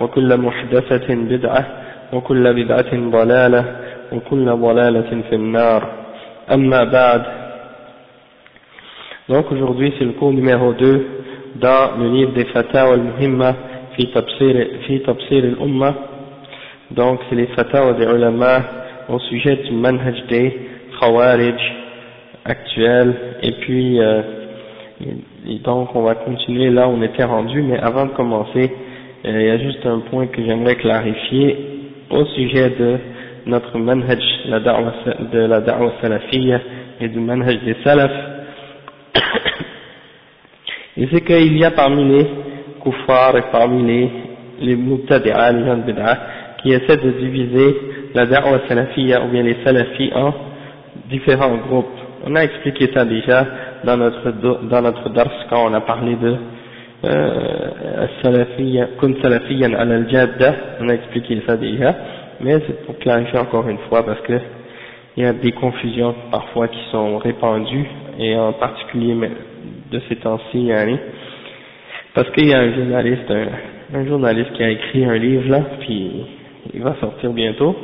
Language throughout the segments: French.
وكل محدثة بدعة وكل بدعة ضلالة وكل ضلالة في النار أما بعد Donc aujourd'hui c'est le cours numéro 2 dans le livre des Fatawa al-Muhimma fi Tabsir al-Umma. Donc c'est les Fatawa des ulama au sujet du manhaj des Khawarij actuels et puis euh, et donc on va continuer là où on était rendu mais avant de commencer euh, il y a juste un point que j'aimerais clarifier au sujet de notre manhaj de la da'wa salafiyya et du manhaj des salafs et c'est qu'il y a parmi les kuffars et parmi les, les les gens de qui essaient de diviser la da'wa salafiyya ou bien les salafis en différents groupes. On a expliqué ça déjà dans notre, dans notre dars quand on a parlé de euh, salafiyya, kun salafiyyan al-jadda, on a expliqué ça déjà, mais c'est pour clarifier encore une fois parce que il y a des confusions parfois qui sont répandues et en particulier de ces temps-ci, parce qu'il y a un journaliste, un, un, journaliste qui a écrit un livre là, puis il va sortir bientôt,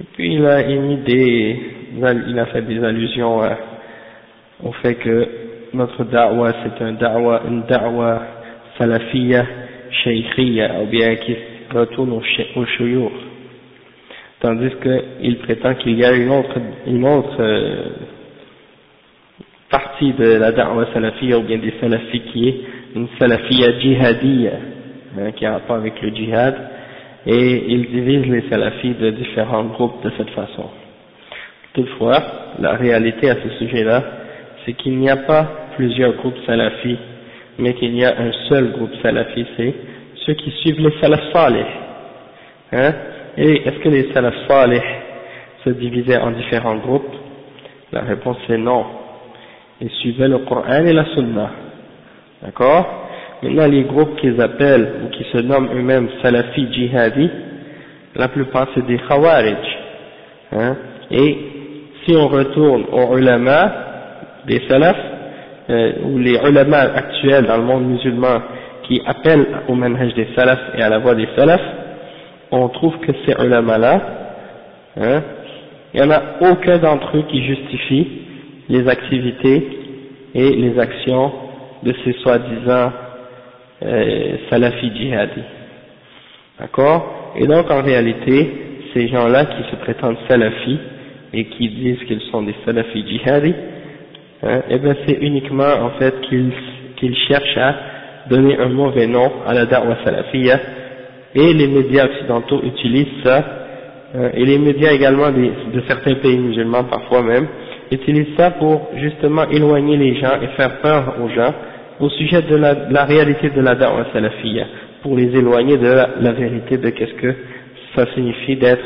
et puis il a émis des, il a fait des allusions à, au fait que notre da'wa c'est un da'wa, une da'wa ou bien qui retourne au, au shuyur. Tandis qu'il prétend qu'il y a une autre, autre euh, partie de la da'wa salafiyya ou bien des salafis qui est une salafiyya djihadiyya, hein, qui a rapport avec le djihad, et il divise les salafis de différents groupes de cette façon. Toutefois, la réalité à ce sujet-là, c'est qu'il n'y a pas plusieurs groupes salafis, mais qu'il y a un seul groupe salafi, c'est ceux qui suivent les salaf salih. Hein? Et est-ce que les salaf salih se divisaient en différents groupes? La réponse est non. Ils suivaient le Coran et la Sunna. D'accord? Maintenant, les groupes qu'ils appellent, ou qui se nomment eux-mêmes Salafi Jihadi, la plupart c'est des Khawarij. Hein? Et si on retourne aux ulama des Salaf, euh, ou les ulama actuels dans le monde musulman qui appellent au manhaj des Salaf et à la voix des Salaf, on trouve que ces ulama-là, hein, il n'y en a aucun d'entre eux qui justifie les activités et les actions de ces soi-disant euh, salafis djihadi. D'accord? Et donc en réalité, ces gens-là qui se prétendent salafis et qui disent qu'ils sont des salafis djihadi, hein, eh bien c'est uniquement en fait qu'ils qu'ils cherchent à donner un mauvais nom à la da'wa salafiyya. Et les médias occidentaux utilisent ça, hein, et les médias également de certains pays musulmans parfois même, utilisent ça pour justement éloigner les gens et faire peur aux gens au sujet de la, la réalité de la da'wa salafiyya, pour les éloigner de la, vérité de qu'est-ce que ça signifie d'être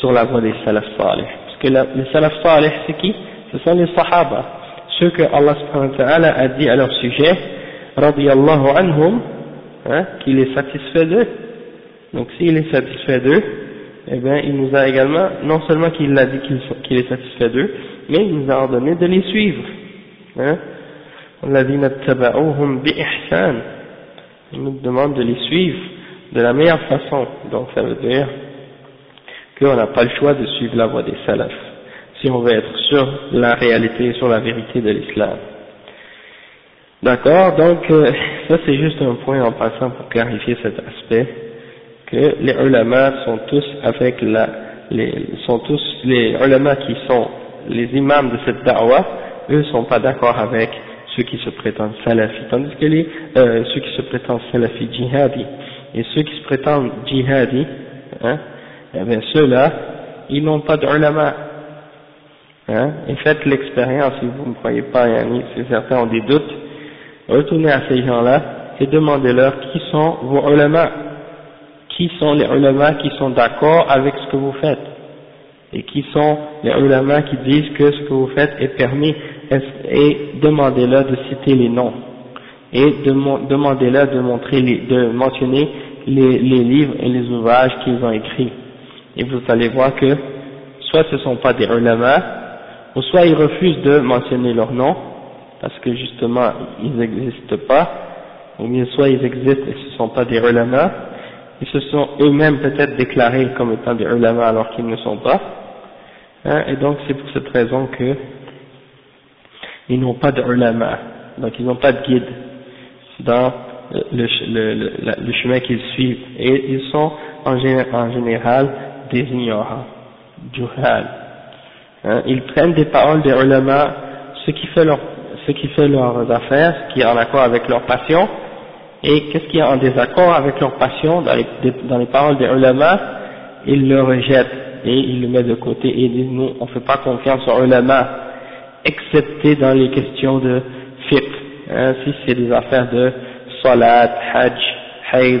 sur la voie des salaf salih. Parce que les salaf salih, c'est qui? Ce sont les sahaba, ceux que Allah a dit à leur sujet, radiyallahu anhum, hein, qu'il est satisfait d'eux. Donc s'il est satisfait d'eux, eh bien, il nous a également, non seulement qu'il a dit qu'il est satisfait d'eux, mais il nous a ordonné de les suivre. Hein il nous demande de les suivre de la meilleure façon. Donc ça veut dire qu'on n'a pas le choix de suivre la voie des salafs, si on veut être sur la réalité, sur la vérité de l'islam. D'accord Donc euh, ça c'est juste un point en passant pour clarifier cet aspect, que les ulama sont tous avec la, les, sont tous les ulama qui sont les imams de cette da'wah, eux sont pas d'accord avec ceux qui se prétendent salafis, tandis que les, euh, ceux qui se prétendent salafis djihadi et ceux qui se prétendent djihadi, hein, eh bien ceux-là, ils n'ont pas d'ulama. Hein, et faites l'expérience, si vous ne croyez pas, si certains ont des doutes, retournez à ces gens-là et demandez-leur qui sont vos ulama, qui sont les ulama qui sont d'accord avec ce que vous faites, et qui sont les ulama qui disent que ce que vous faites est permis, et demandez-leur de citer les noms, et demandez-leur de, de mentionner les, les livres et les ouvrages qu'ils ont écrits. Et vous allez voir que soit ce ne sont pas des ulama, ou soit ils refusent de mentionner leur nom, parce que justement ils n'existent pas, ou bien soit ils existent et ce ne sont pas des ulama, ils se sont eux-mêmes peut-être déclarés comme étant des ulama alors qu'ils ne sont pas, hein, et donc c'est pour cette raison que ils n'ont pas de ulama, donc ils n'ont pas de guide dans le, le, le, chemin qu'ils suivent, et ils sont en, en général des ignorants, juhal. Hein, ils prennent des paroles des ulama, ce qui fait leur ce qui fait leurs affaires, ce qui est en accord avec leur passion, et qu'est-ce qui est en désaccord avec leur passion dans les, dans les paroles des ulama, ils le rejettent et ils le mettent de côté et disent nous on ne fait pas confiance aux ulama, excepté dans les questions de fiqh, hein, si c'est des affaires de salat, hajj, haid,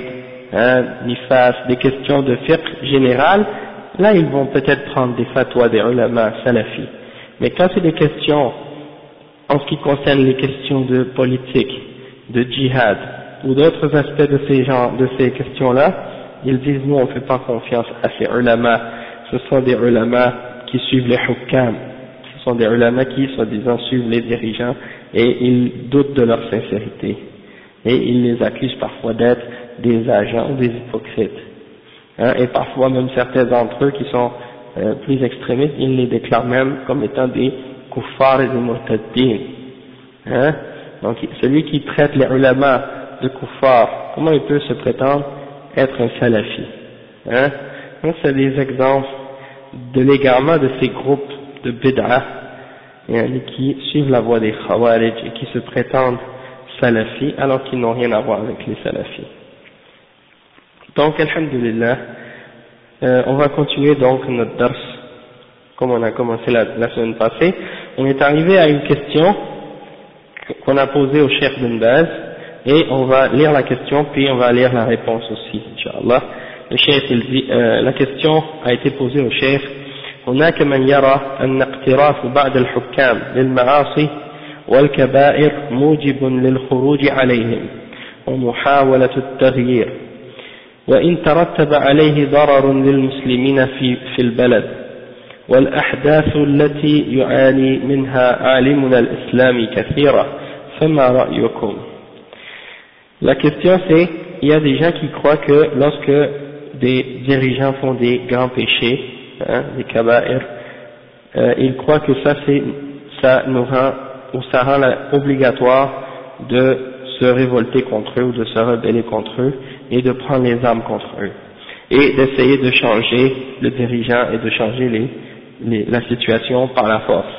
hein, nifas, des questions de fiqh générales, là ils vont peut-être prendre des fatwas des ulama salafis. Mais quand c'est des questions en ce qui concerne les questions de politique, de djihad, ou d'autres aspects de ces gens, de ces questions-là, ils disent nous on ne fait pas confiance à ces ulama, ce sont des ulama qui suivent les hukam, ce sont des ulama qui, soi-disant, suivent les dirigeants et ils doutent de leur sincérité. Et ils les accusent parfois d'être des agents ou des hypocrites. Hein, et parfois même certains d'entre eux qui sont euh, plus extrémistes, ils les déclarent même comme étant des kuffar et des Hein? Donc celui qui traite les ulama de kuffar, comment il peut se prétendre être un salafi? Hein? Donc c'est des exemples de l'égarement de ces groupes de bid'ah qui suivent la voie des khawarij et qui se prétendent salafis alors qu'ils n'ont rien à voir avec les salafis. Donc, alhamdulillah, euh, on va continuer donc notre dars comme on a commencé la, semaine passée, on est arrivé à une question qu'on a posée au chef bin Baz, et on va lire la question, puis on va lire la réponse aussi, Inch'Allah. Le chef, il dit, euh, la question a été posée au chef, هناك من يرى أن اقتراف بعض الحكام للمعاصي والكبائر موجب للخروج عليهم ومحاولة التغيير وإن ترتب عليه ضرر للمسلمين في, في البلد والأحداث التي يعاني منها عالمنا الإسلامي كثيرة فما رأيكم La question c'est, il y a des gens qui croient que lorsque des dirigeants font des grands péchés, hein, des kaba'ir, euh, ils croient que ça c'est, ça nous rend, ou ça rend obligatoire de se révolter contre eux ou de se rebeller contre eux et de prendre les armes contre eux et d'essayer de changer le dirigeant et de changer la situation par la force.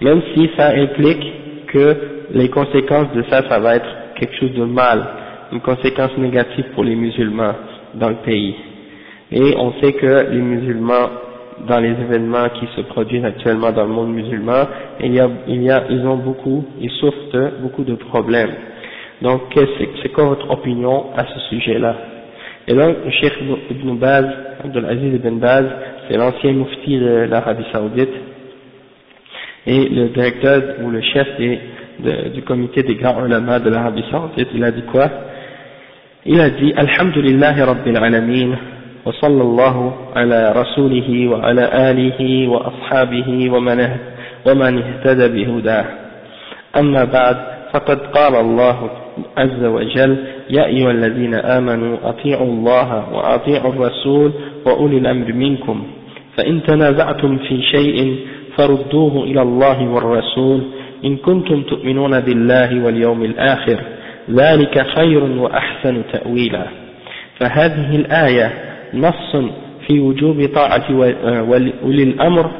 Même si ça implique que les conséquences de ça, ça va être quelque chose de mal, une conséquence négative pour les musulmans dans le pays. Et on sait que les musulmans, dans les événements qui se produisent actuellement dans le monde musulman, ils ont beaucoup, ils souffrent beaucoup de problèmes. Donc, c'est quoi votre opinion à ce sujet-là Et donc, le Cheikh Ibn Baz, Abdelaziz Ibn Baz, c'est l'ancien mufti de l'Arabie Saoudite et le directeur ou le chef du comité des grands ulama de l'Arabie Saoudite, il a dit quoi Il a dit Alhamdulillah Rabbil Alamin وصلى الله على رسوله وعلى آله وأصحابه ومن ومن اهتدى بهداه أما بعد فقد قال الله عز وجل يا أيها الذين آمنوا أطيعوا الله وأطيعوا الرسول وأولي الأمر منكم. فإن تنازعتم في شيء فردوه إلى الله والرسول. إن كنتم تؤمنون بالله واليوم الآخر ذلك خير وأحسن تأويلا. فهذه الآية نص في وجوب طاعة أولي الأمر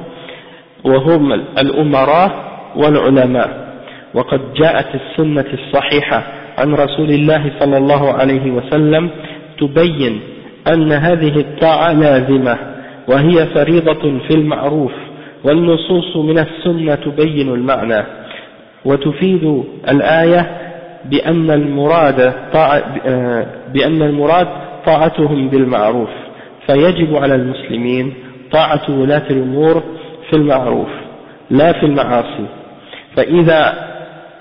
وهم الأمراء والعلماء. وقد جاءت السنة الصحيحة عن رسول الله صلى الله عليه وسلم تبين أن هذه الطاعة لازمة وهي فريضة في المعروف والنصوص من السنة تبين المعنى. وتفيد الآية بأن المراد بأن المراد طاعتهم بالمعروف. فيجب على المسلمين طاعة ولاة الأمور في المعروف لا في المعاصي. فإذا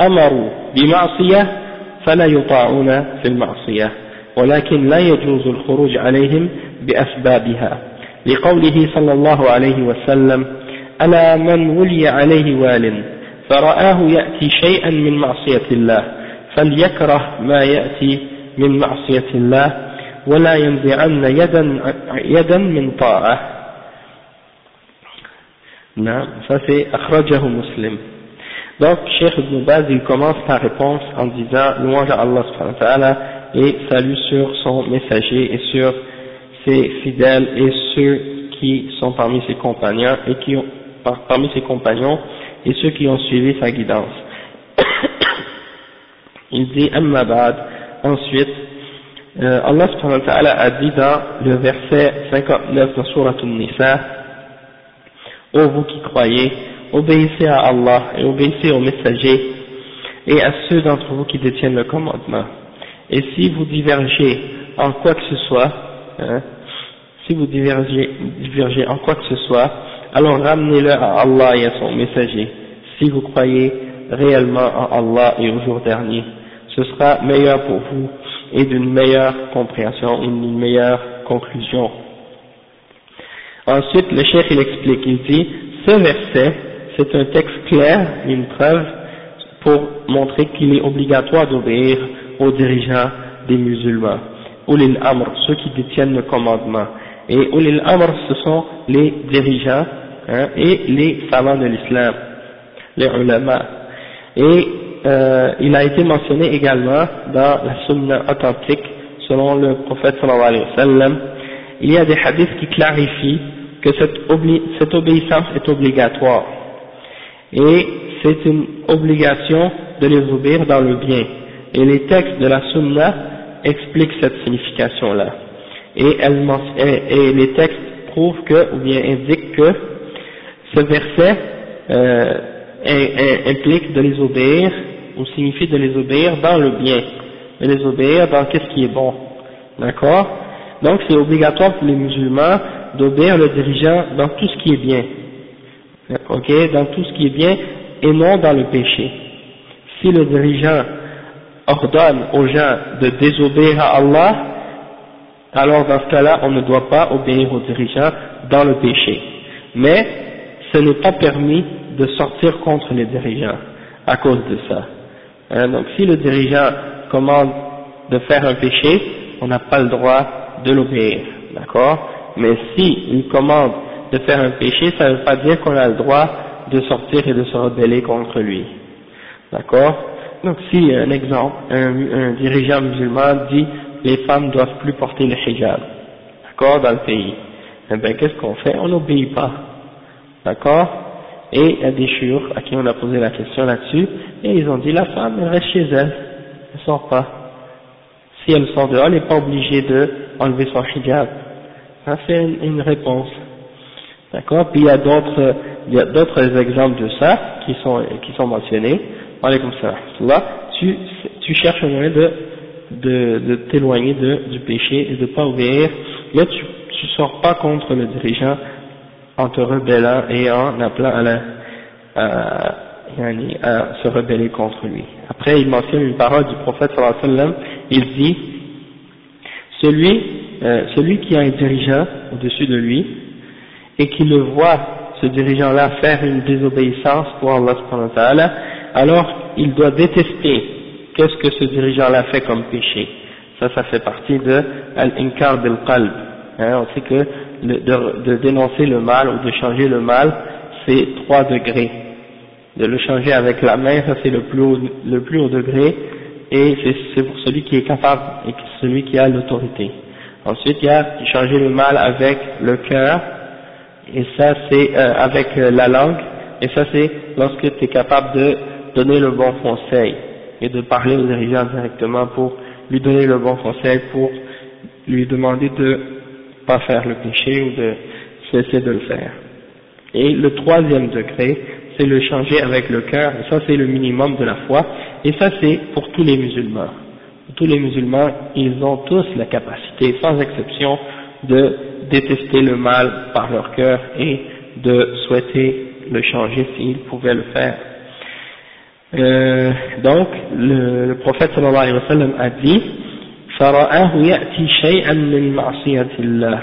أمروا بمعصية فلا يطاعون في المعصية ولكن لا يجوز الخروج عليهم بأسبابها. لقوله صلى الله عليه وسلم ألا من ولي عليه وال فرآه يأتي شيئا من معصية الله فليكره ما يأتي من معصية الله ولا ينزعن يدا, يدا من طاعة. نعم c'est أخرجه مسلم. Donc Cheikh Ibn Baz il commence sa réponse en disant louange à Allah subhanahu wa ta'ala et salut sur son messager et sur ses fidèles et ceux qui sont parmi ses compagnons et qui parmi ses compagnons et ceux qui ont suivi sa guidance. Il dit Amma ba'd, ensuite, euh, Allah subhanahu wa ta'ala a dit dans le verset 59 de Surah An-Nisa, Ô vous qui croyez, obéissez à Allah et obéissez aux messagers et à ceux d'entre vous qui détiennent le commandement. Et si vous divergez en quoi que ce soit, hein, si vous divergez, divergez en quoi que ce soit, alors ramenez-le à Allah et à son messager, si vous croyez réellement en Allah et au jour dernier. Ce sera meilleur pour vous et d'une meilleure compréhension, une meilleure conclusion. Ensuite, le chef il explique, il dit, ce verset, c'est un texte clair, une preuve pour montrer qu'il est obligatoire d'obéir aux dirigeants des musulmans, les amr, ceux qui détiennent le commandement. Et ulil amr, ce sont les dirigeants hein, et les savants de l'islam, les ulama. Et euh, il a été mentionné également dans la sunna authentique, selon le prophète sallallahu alayhi wa sallam, il y a des hadiths qui clarifient que cette obéissance est obligatoire. Et c'est une obligation de les obéir dans le bien. Et les textes de la sunna expliquent cette signification-là et, et, les textes prouvent que, ou bien indiquent que ce verset euh, implique de les obéir, ou signifie de les obéir dans le bien, de les obéir dans qu'est-ce qui est bon. D'accord? Donc c'est obligatoire pour les musulmans d'obéir le dirigeant dans tout ce qui est bien. Ok Dans tout ce qui est bien et non dans le péché. Si le dirigeant ordonne aux gens de désobéir à Allah, alors dans ce cas-là, on ne doit pas obéir aux dirigeants dans le péché. Mais ce n'est pas permis de sortir contre les dirigeants à cause de ça. Hein, donc si le dirigeant commande de faire un péché, on n'a pas le droit de l'obéir, d'accord? Mais si il commande de faire un péché, ça ne veut pas dire qu'on a le droit de sortir et de se rebeller contre lui, d'accord? Donc si un exemple, un dirigeant musulman dit les femmes doivent plus porter le hijab, d'accord, dans le pays. Eh bien, qu'est-ce qu'on fait? On n'obéit pas, d'accord? Et il y a des churs à qui on a posé la question là-dessus, et ils ont dit la femme, elle reste chez elle, elle ne sort pas. Si elle sort dehors, elle n'est pas obligée de enlever son hijab. Ça c'est une, réponse, d'accord Puis il y a d'autres, il y a d'autres exemples de ça qui sont qui sont mentionnés. comme ça. Tu tu cherches un moyen de de, de t'éloigner du péché et de pas obéir, là tu ne sors pas contre le dirigeant en te rebellant et en appelant à, la, à, à se rebeller contre lui. Après il mentionne une parole du prophète sallallahu alayhi wa sallam, il dit celui euh, celui qui a un dirigeant au-dessus de lui et qui le voit, ce dirigeant-là, faire une désobéissance pour Allah alors il doit détester qu'est-ce que ce dirigeant-là fait comme péché. Ça, ça fait partie de al-inkar bil qalb. Hein, on sait que de, de, dénoncer le mal ou de changer le mal, c'est trois degrés. De le changer avec la main, ça c'est le plus haut, le plus haut degré, et c'est pour celui qui est capable et celui qui a l'autorité. Ensuite, il y a changer le mal avec le cœur, et ça c'est euh, avec euh, la langue, et ça c'est lorsque tu es capable de donner le bon conseil et de parler aux dirigeants directement pour lui donner le bon conseil, pour lui demander de pas faire le péché ou de cesser de le faire. Et le troisième degré, c'est le changer avec le cœur, et ça c'est le minimum de la foi, et ça c'est pour tous les musulmans. Tous les musulmans, ils ont tous la capacité, sans exception, de détester le mal par leur cœur et de souhaiter le changer s'ils pouvaient le faire. Euh, donc, le, le, prophète sallallahu alayhi wa sallam a dit, فرآه يأتي شيئا من معصية الله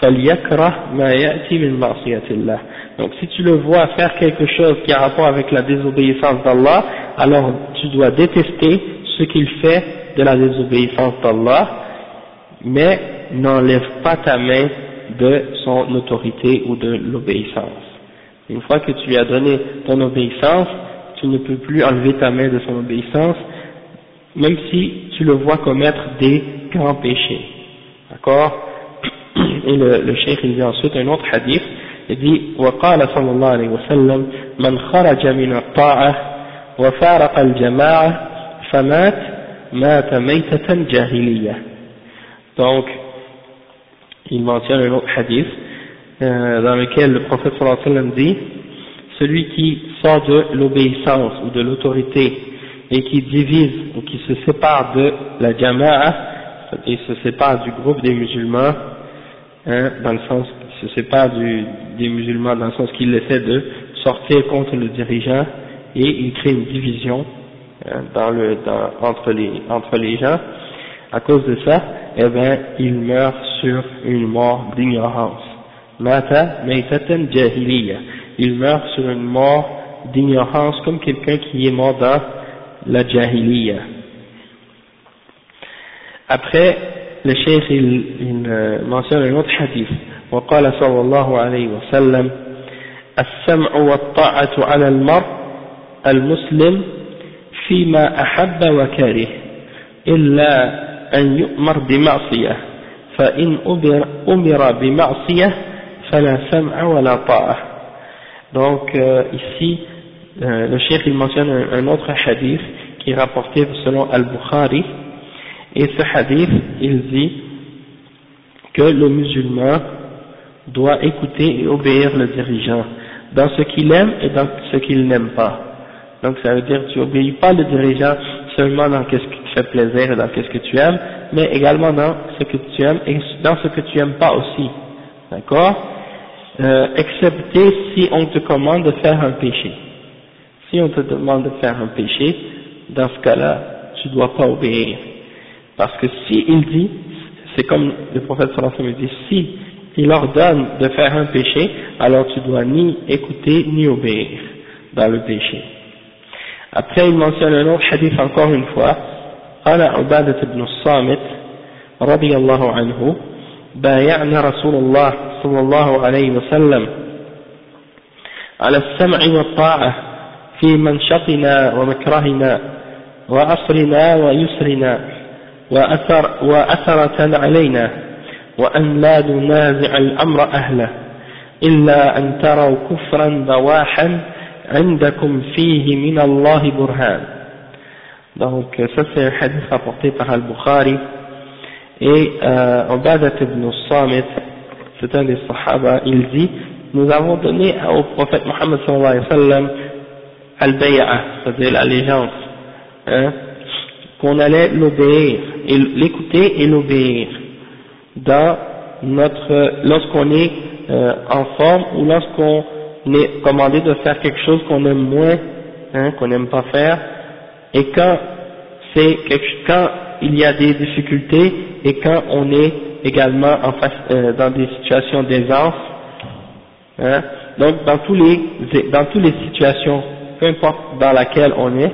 فليكره ما يأتي من معصية الله donc si tu le vois faire quelque chose qui a rapport avec la désobéissance d'Allah, alors tu dois détester ce qu'il fait de la désobéissance d'Allah, mais n'enlève pas ta main de son autorité ou de l'obéissance. Une fois que tu lui as donné ton obéissance, tu ne peux plus enlever ta main de son obéissance, même si tu le vois commettre des grands péchés. D'accord Et le, le cheikh il dit ensuite un autre hadith, il dit وقال صلى الله عليه وسلم من خرج من الطاعة وفارق الجماعة فمات مات ميتة جاهلية donc il mentionne un autre hadith euh, dans lequel le prophète sallallahu alayhi wa sallam dit celui qui sort de l'obéissance ou de l'autorité et qui divise ou qui se sépare de la jama'a et se sépare du groupe des musulmans hein, dans le sens se sépare des musulmans dans le sens qu'il essaie de sortir contre le dirigeant et il crée une division hein, entre les gens À cause de ça, eh bien, il meurt sur une mort d'ignorance. Mata meitatan jahiliya. Il meurt sur une mort d'ignorance comme quelqu'un qui est mort dans la jahiliya. Après, le cheikh il, il euh, mentionne un autre hadith. وقال صلى الله عليه وسلم السمع والطاعة على المرء المسلم فيما أحب وكره إلا أن يؤمر بمعصية فإن أمر بمعصية فلا سمع ولا طاعة donc euh, ici euh, le cheikh il mentionne un, un autre hadith qui est rapporté selon Al-Bukhari et ce hadith il dit que le musulman doit écouter et obéir le dirigeant dans ce qu'il aime et dans ce qu'il n'aime pas. Donc ça veut dire que tu obéis pas le dirigeant seulement dans ce fait plaisir dans ce que tu aimes, mais également dans ce que tu aimes et dans ce que tu aimes pas aussi. D'accord? Euh, Excepté si on te commande de faire un péché. Si on te demande de faire un péché, dans ce cas-là, tu dois pas obéir. Parce que si il dit, c'est comme le prophète sallallahu alayhi dit, si il ordonne de faire un péché, alors tu dois ni écouter ni obéir dans le péché. Après, il mentionne un autre hadith encore une fois. قال عبادة بن الصامت رضي الله عنه بايعنا رسول الله صلى الله عليه وسلم على السمع والطاعة في منشطنا ومكرهنا وعصرنا ويسرنا وأثر وأثرة علينا وأن لا ننازع الأمر أهله إلا أن تروا كفرا بواحا عندكم فيه من الله برهان. Donc ça c'est un hadith rapporté par Al-Bukhari. Et euh, Ubadat ibn Samit c'est un des sahaba il dit nous avons donné au prophète Muhammad sallallahu alayhi wa sallam al-bay'a c'est-à-dire l'allégeance hein, qu'on allait l'obéir l'écouter et l'obéir dans notre, lorsqu'on est euh, en forme ou lorsqu'on est commandé de faire quelque chose qu'on aime moins, hein, qu'on n'aime pas faire, et quand c'est quand il y a des difficultés et quand on est également en face, euh, dans des situations d'aisance. Hein. Donc dans tous les dans toutes les situations, peu importe dans laquelle on est,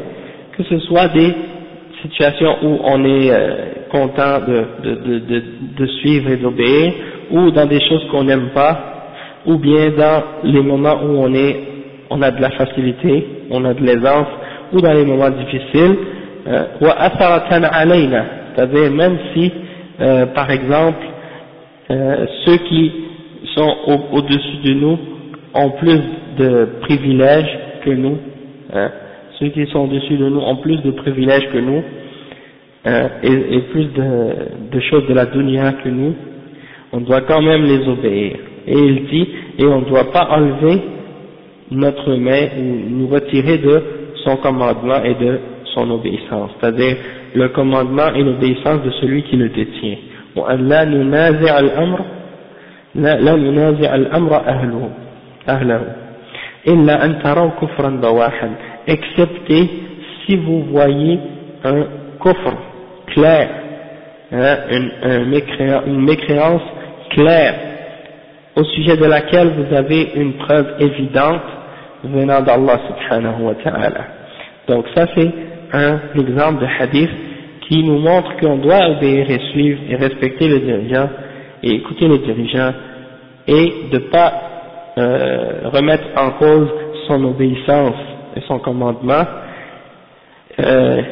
que ce soit des situations où on est euh, content de, de, de, de, suivre et d'obéir, ou dans des choses qu'on n'aime pas, ou bien dans les moments où on est, on a de la facilité, on a de l'aisance, ou dans les moments difficiles, euh, c'est-à-dire même si, euh, par exemple, ceux qui sont au-dessus de nous ont plus de privilèges que nous, ceux qui sont au-dessus de nous ont plus de privilèges que nous, et, plus de, de, choses de la dunya que nous, on doit quand même les obéir. Et il dit, et on ne doit pas enlever notre main ou nous retirer de son commandement et de son obéissance, c'est-à-dire le commandement et l'obéissance de celui qui le détient. excepté si vous voyez un coffre clair, hein, une, mécréance, une mécréance claire, au sujet de laquelle vous avez une preuve évidente venant d'Allah subhanahu wa ta'ala. Donc ça c'est un exemple de hadith qui nous montre qu'on doit obéir et suivre et respecter le dirigeant et écouter le dirigeant et de ne pas euh, remettre en cause son obéissance et son commandement, euh,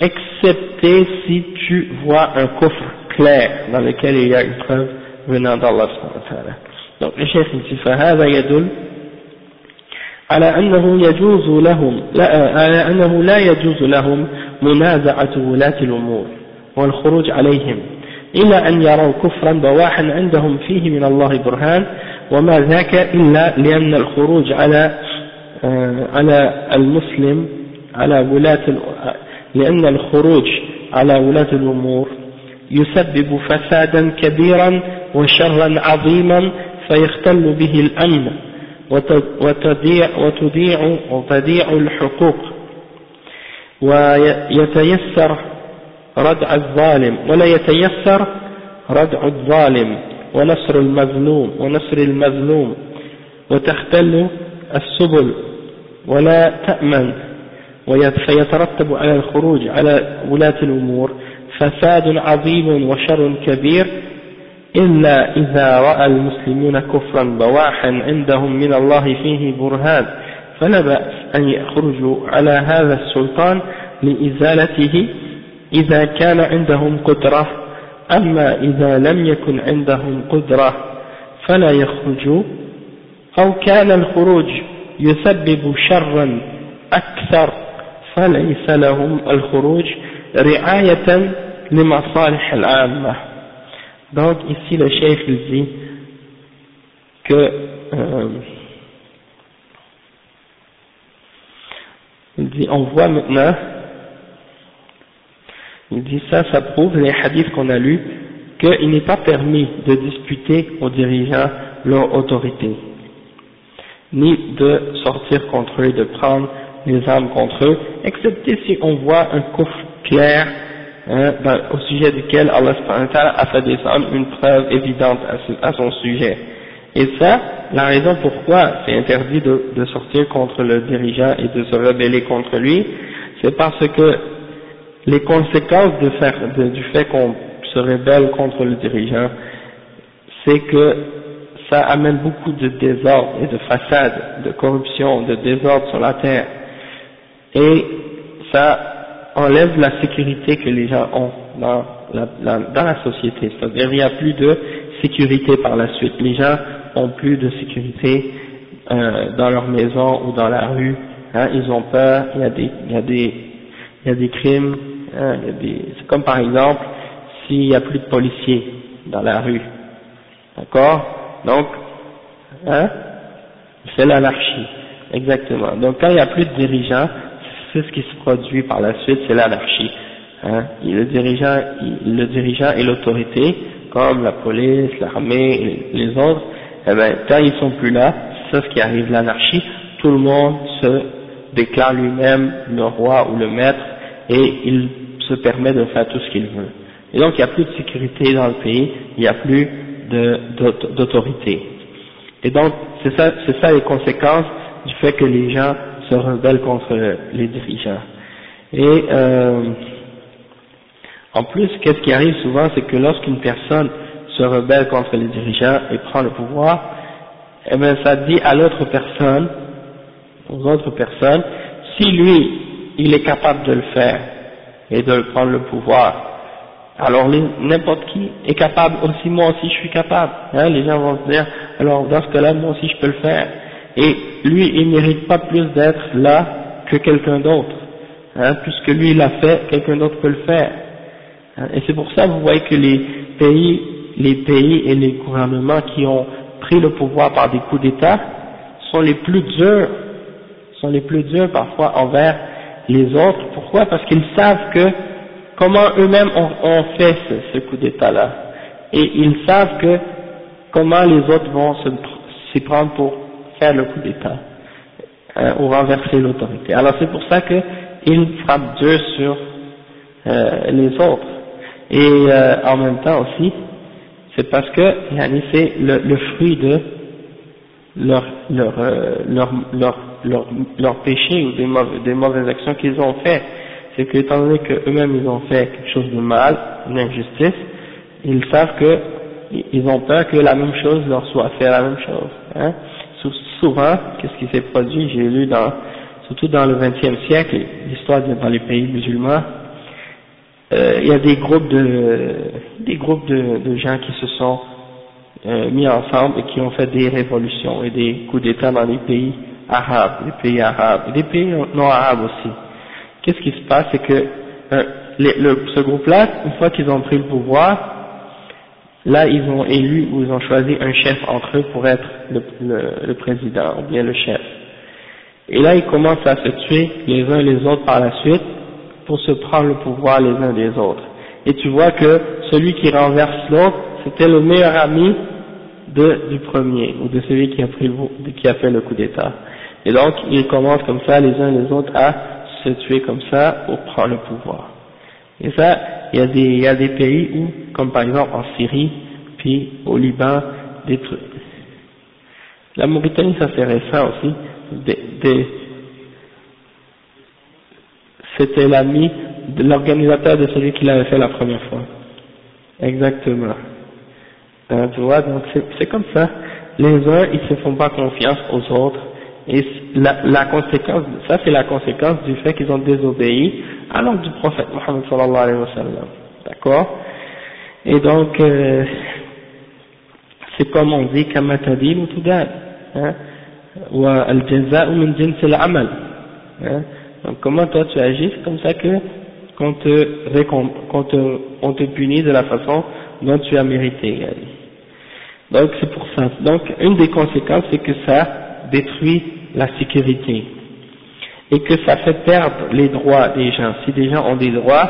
excepté si tu vois un coffre clair dans lequel il y a une preuve venant d'Allah. Donc le chef dit فهذا يدل على أنه يجوز لهم لا على أنه لا يجوز لهم منازعة ولاة الأمور والخروج عليهم إلا أن يروا كفرا بواحا عندهم فيه من الله برهان وما ذاك إلا لأن الخروج على على المسلم على ولاة لأن الخروج على ولاة الأمور يسبب فسادا كبيرا وشرا عظيما فيختل به الأمن. وتضيع, وتضيع, وتضيع الحقوق ويتيسر ردع الظالم ولا يتيسر ردع الظالم ونصر المظلوم ونصر المظلوم وتختل السبل ولا تأمن فيترتب على الخروج على ولاة الأمور فساد عظيم وشر كبير إلا إذا رأى المسلمون كفرا بواحا عندهم من الله فيه برهان فلا بأس أن يخرجوا على هذا السلطان لإزالته إذا كان عندهم قدرة. أما إذا لم يكن عندهم قدرة فلا يخرجوا. أو كان الخروج يسبب شرا أكثر فليس لهم الخروج رعاية لمصالح العامة. Donc ici le chef il dit que euh, il dit on voit maintenant il dit ça ça prouve les hadiths qu'on a lus qu'il n'est pas permis de disputer aux dirigeants leur autorité ni de sortir contre eux, de prendre les armes contre eux, excepté si on voit un coup clair hein, au sujet duquel Allah a fait descendre une preuve évidente à, son sujet. Et ça, la raison pourquoi c'est interdit de, sortir contre le dirigeant et de se rebeller contre lui, c'est parce que les conséquences du fait qu'on se rebelle contre le dirigeant, c'est que ça amène beaucoup de désordre et de façade, de corruption, de désordre sur la terre. Et ça enlève la sécurité que les gens ont dans la, société. C'est-à-dire il n'y a plus de sécurité par la suite. Les gens ont plus de sécurité euh, dans leur maison ou dans la rue. Hein, ils ont peur. Il y a des, crimes. C'est comme par exemple s'il n'y a plus de policiers dans la rue. D'accord? Donc, hein, c'est l'anarchie. Exactement. Donc quand il n'y a plus de dirigeants, c'est ce qui se produit par la suite, c'est l'anarchie. Hein. Le dirigeant, le dirigeant et l'autorité, comme la police, l'armée les autres, eh ben, quand ils sont plus là, c'est ce qui arrive, l'anarchie, tout le monde se déclare lui-même le roi ou le maître et il se permet de faire tout ce qu'il veut. Et donc il n'y a plus de sécurité dans le pays, il n'y a plus d'autorité. Et donc c'est ça les conséquences du fait que les gens se rebellent contre les dirigeants. Et euh, en plus, qu'est-ce qui arrive souvent, c'est que lorsqu'une personne se rebelle contre les dirigeants et prend le pouvoir, eh bien ça dit à l'autre personne, aux autres personnes, si lui, il est capable de le faire et de prendre le pouvoir, alors n'importe qui est capable, aussi moi aussi je suis capable. Hein, les gens vont se dire, alors dans ce cas-là, moi aussi je peux le faire. Et lui, il ne mérite pas plus d'être là que quelqu'un d'autre. Hein, puisque lui il l'a fait, quelqu'un d'autre peut le faire. Hein, et c'est pour ça que vous voyez que les pays, les pays et les gouvernements qui ont pris le pouvoir par des coups d'État sont les plus durs, sont les plus durs parfois envers les autres. Pourquoi? Parce qu'ils savent que comment eux-mêmes ont, fait ce, coup d'État-là. Et ils savent que comment les autres vont s'y prendre pour faire le coup d'État, hein, ou renverser l'autorité. Alors c'est pour ça qu'ils frappent Dieu sur euh, les autres. Et euh, en même temps aussi, c'est parce que c'est le, le, fruit de leur, leur, euh, leur, leur, leur, leur péché ou des, mauvais, des mauvaises actions qu'ils ont fait. C'est que étant donné qu'eux-mêmes ils ont fait quelque chose de mal, une injustice, ils savent que ils ont peur que la même chose leur soit fait la même chose. Hein. Souvent, qu'est-ce qui s'est produit? J'ai lu dans, surtout dans le XXe siècle, l'histoire dans les pays musulmans, euh, il y a des groupes de des groupes de, gens qui se sont euh, mis ensemble et qui ont fait des révolutions et des coups d'État dans les pays arabes, les pays arabes, et des pays non arabes aussi. Qu'est-ce qui se passe? C'est que euh, le, ce groupe-là, une fois qu'ils ont pris le pouvoir, là ils ont élu ou ils ont choisi un chef entre eux pour être le, président ou bien le chef. Et là ils commencent à se tuer les uns les autres par la suite pour se prendre le pouvoir les uns des autres. Et tu vois que celui qui renverse l'autre, c'était le meilleur ami du premier, ou de celui qui a, fait le coup d'État. Et donc, ils commencent comme ça, les uns les autres, à se tuer comme ça pour prendre le pouvoir. Et ça, il y a des pays où, comme par exemple en Syrie, puis au Liban, des trucs. La Mauritanie, ça c'est récent aussi, c'était l'ami de l'organisateur de celui qui l'avait fait la première fois. Exactement. Euh, tu vois, donc c'est comme ça. Les uns, ils se font pas confiance aux autres. Et la, conséquence, ça c'est la conséquence du fait qu'ils ont désobéi à l'ordre du prophète Mohammed sallallahu alayhi wa sallam. D'accord? Et donc, euh, c'est comme on dit, kamatadin ou Hein? Hein? Donc comment toi tu agis, c'est comme ça que qu'on te, qu'on on te punit de la façon dont tu as mérité. Donc c'est pour ça. Donc une des conséquences c'est que ça détruit la sécurité et que ça fait perdre les droits des gens. Si des gens ont des droits,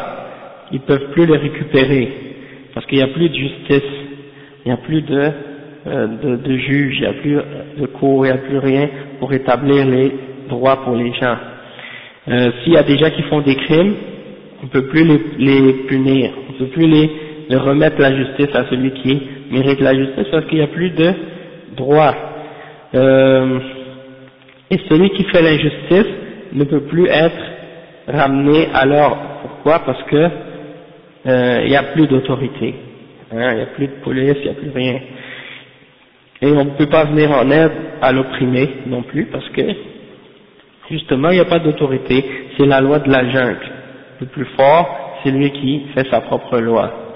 ils peuvent plus les récupérer parce qu'il n'y a plus de justice, il n'y a plus de, de, de juge, il n'y a plus de cour, il n'y a plus rien pour établir les droits pour les gens. Euh, s'il y a des gens qui font des crimes, on ne peut plus les, les, punir, on ne peut plus les, remettre la justice à celui qui mérite la justice parce qu'il n'y a plus de droit. Euh, et celui qui fait l'injustice ne peut plus être ramené alors. Pourquoi? Parce que euh, il n'y a plus d'autorité, hein, il n'y a plus de police, il n'y a plus rien. Et on ne peut pas venir en aide à l'opprimé non plus parce que Justement, il n'y a pas d'autorité, c'est la loi de la jungle. Le plus fort, c'est lui qui fait sa propre loi.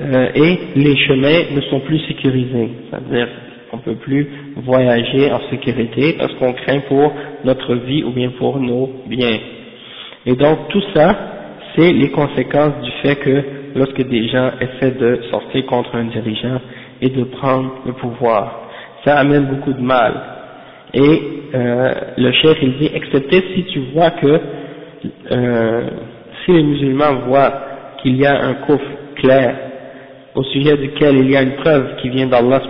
Euh, et les chemins ne sont plus sécurisés, c'est-à-dire qu'on ne peut plus voyager en sécurité parce qu'on craint pour notre vie ou bien pour nos biens. Et donc tout ça, c'est les conséquences du fait que lorsque des gens essaient de sortir contre un dirigeant et de prendre le pouvoir, ça amène beaucoup de mal. Et euh, le chef il dit, excepté si tu vois que, euh, si les musulmans voient qu'il y a un coffre clair au sujet duquel il y a une preuve qui vient d'Allah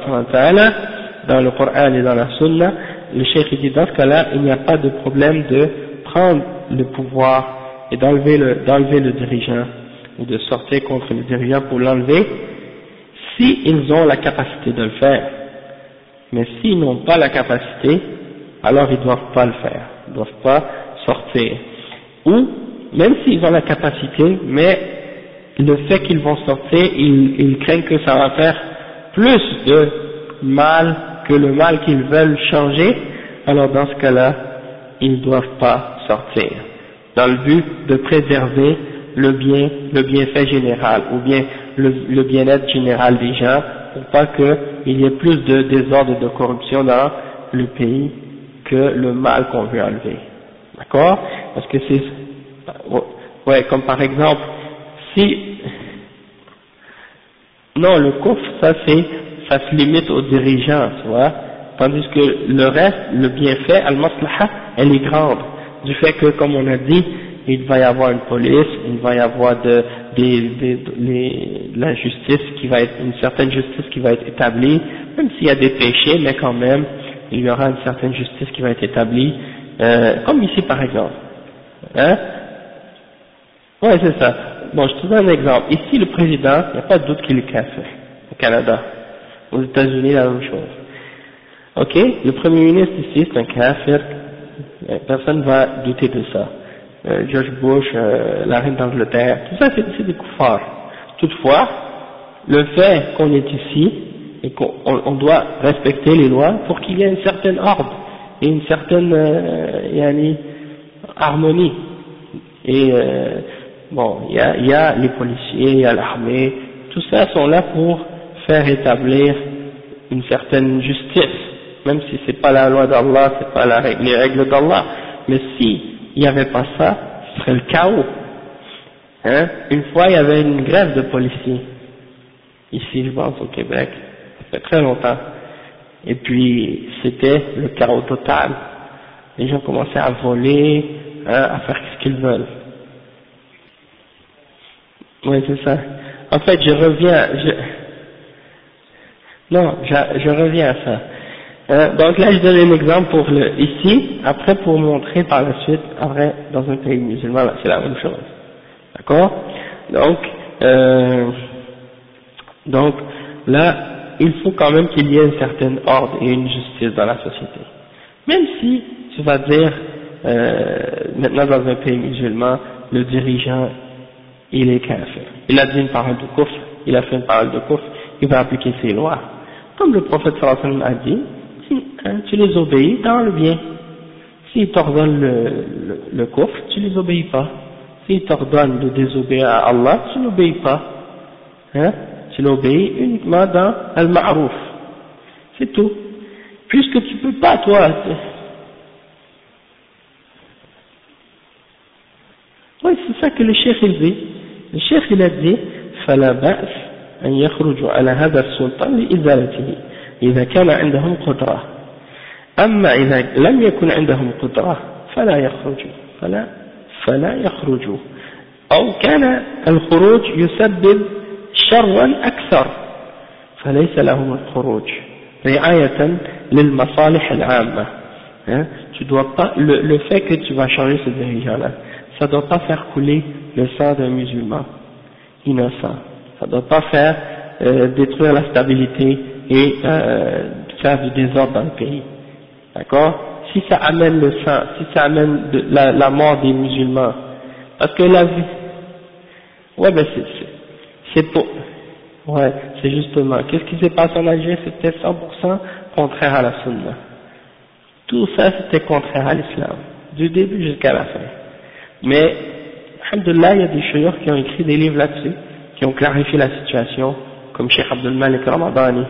dans le Coran et dans la Sunna, le chef dit dans ce cas-là, il n'y a pas de problème de prendre le pouvoir et d'enlever le, d'enlever le dirigeant ou de sortir contre le dirigeant pour l'enlever, si ils ont la capacité de le faire. Mais s'ils n'ont pas la capacité, alors ils ne doivent pas le faire, ils ne doivent pas sortir. Ou, même s'ils ont la capacité, mais le fait qu'ils vont sortir, ils, ils craignent que ça va faire plus de mal que le mal qu'ils veulent changer, alors dans ce cas-là, ils ne doivent pas sortir, dans le but de préserver le bien, le bienfait général, ou bien le, bien-être général des gens, pour pas qu'il y ait plus de désordre et de corruption dans le pays que le mal qu'on veut enlever. D'accord? Parce que c'est... Ouais, comme par exemple, si... Non, le coffre, ça c'est... Ça se limite aux dirigeants, tu vois? Tandis que le reste, le bienfait, al-maslaha, elle est grande. Du fait que, comme on a dit, il va y avoir une police, il va y avoir de, la justice qui va être, une certaine justice qui va être établie, même s'il y a des péchés, mais quand même, il y aura une certaine justice qui va être établie, euh, comme ici par exemple. Hein? Ouais, c'est ça. Bon, je te donne un exemple. Ici, le président, il n'y a pas de doute qu'il est kafir, au Canada. Aux États-Unis, la même chose. Ok? Le Premier ministre ici, c'est un kafir, personne ne va douter de ça. Euh, George Bush, euh, la reine d'Angleterre, tout ça c'est des koufars. Toutefois, le fait qu'on est ici et qu'on doit respecter les lois pour qu'il y ait une certaine ordre et une certaine euh, harmonie. Et euh, bon, il y a, y a les policiers, il y a l'armée, tout ça sont là pour faire établir une certaine justice, même si c'est pas la loi d'Allah, c'est pas les règles d'Allah, mais si il n'y avait pas ça, ce serait le chaos. Hein? Une fois, il y avait une grève de policiers, ici, je pense, au Québec, ça fait très longtemps. Et puis, c'était le chaos total. Les gens commençaient à voler, hein, à faire ce qu'ils veulent. Oui, c'est ça. En fait, je reviens, je... non, je, je reviens à ça. Euh, donc là, je donne un exemple pour le ici, après pour montrer par la suite, après dans un pays musulman, c'est la même chose. D'accord? Donc, euh, donc là, il faut quand même qu'il y ait un certain ordre et une justice dans la société. Même si, tu vas dire, euh, maintenant dans un pays musulman, le dirigeant, il est kafir. Il a dit une parole de couf, il a fait une parole de couf, il va appliquer ses lois. Comme le prophète sallallahu a dit, Hein, tu les obéis dans le bien. S'ils t'ordonnent le, le, le coffre, tu les obéis pas. S'ils t'ordonnent de désobéir à Allah, tu n'obéis pas. Hein, tu l'obéis uniquement dans al-ma'rouf. C'est tout. Puisque tu peux pas, toi. Oui, c'est ça que le cheikh il dit. Le cheikh il a dit, فلا بأس أن يخرجوا على هذا السلطان لإزالته إذا كان عندهم قدرة أما إذا لم يكن عندهم قدرة فلا يخرجوا فلا فلا يخرجوا أو كان الخروج يسبب شرا أكثر فليس لهم الخروج رعاية للمصالح العامة tu dois pas le, le fait que tu vas changer ce dirigeant là ça doit pas faire couler le sang d'un musulman innocent ça doit pas faire euh, détruire la stabilité et euh, faire du désordre dans le pays. D'accord? Si ça amène le sang, si ça amène la, mort des musulmans, parce que la vie, ouais, ben c'est pour, ouais, c'est justement, qu'est-ce qui s'est passé en Algérie? C'était 100% contraire à la sunna. Tout ça c'était contraire à l'islam, du début jusqu'à la fin. Mais, alhamdoulilah, il y a des chouïrs qui ont écrit des livres là-dessus, qui ont clarifié la situation, comme Cheikh Abdul Malik Ramadani,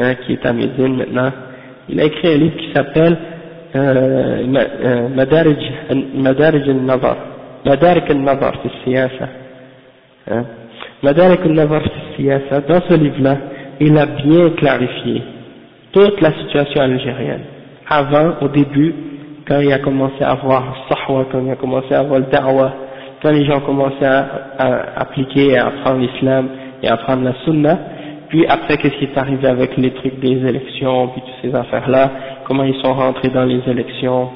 hein, qui est à Médine maintenant, il a écrit un livre qui s'appelle euh, euh Madarij al-Nazar, Madarik al-Nazar fi siyasa. Hein. Madarik al-Nazar fi siyasa, dans ce livre-là, il a bien clarifié toute la situation algérienne. Avant, au début, quand il a commencé à avoir sahwa, quand il a commencé à avoir le da'wa, quand les gens ont commencé à, à appliquer et à apprendre l'islam et à apprendre la sunna, puis après, qu'est-ce qui est arrivé avec les trucs des élections, puis toutes ces affaires-là, comment ils sont rentrés dans les élections?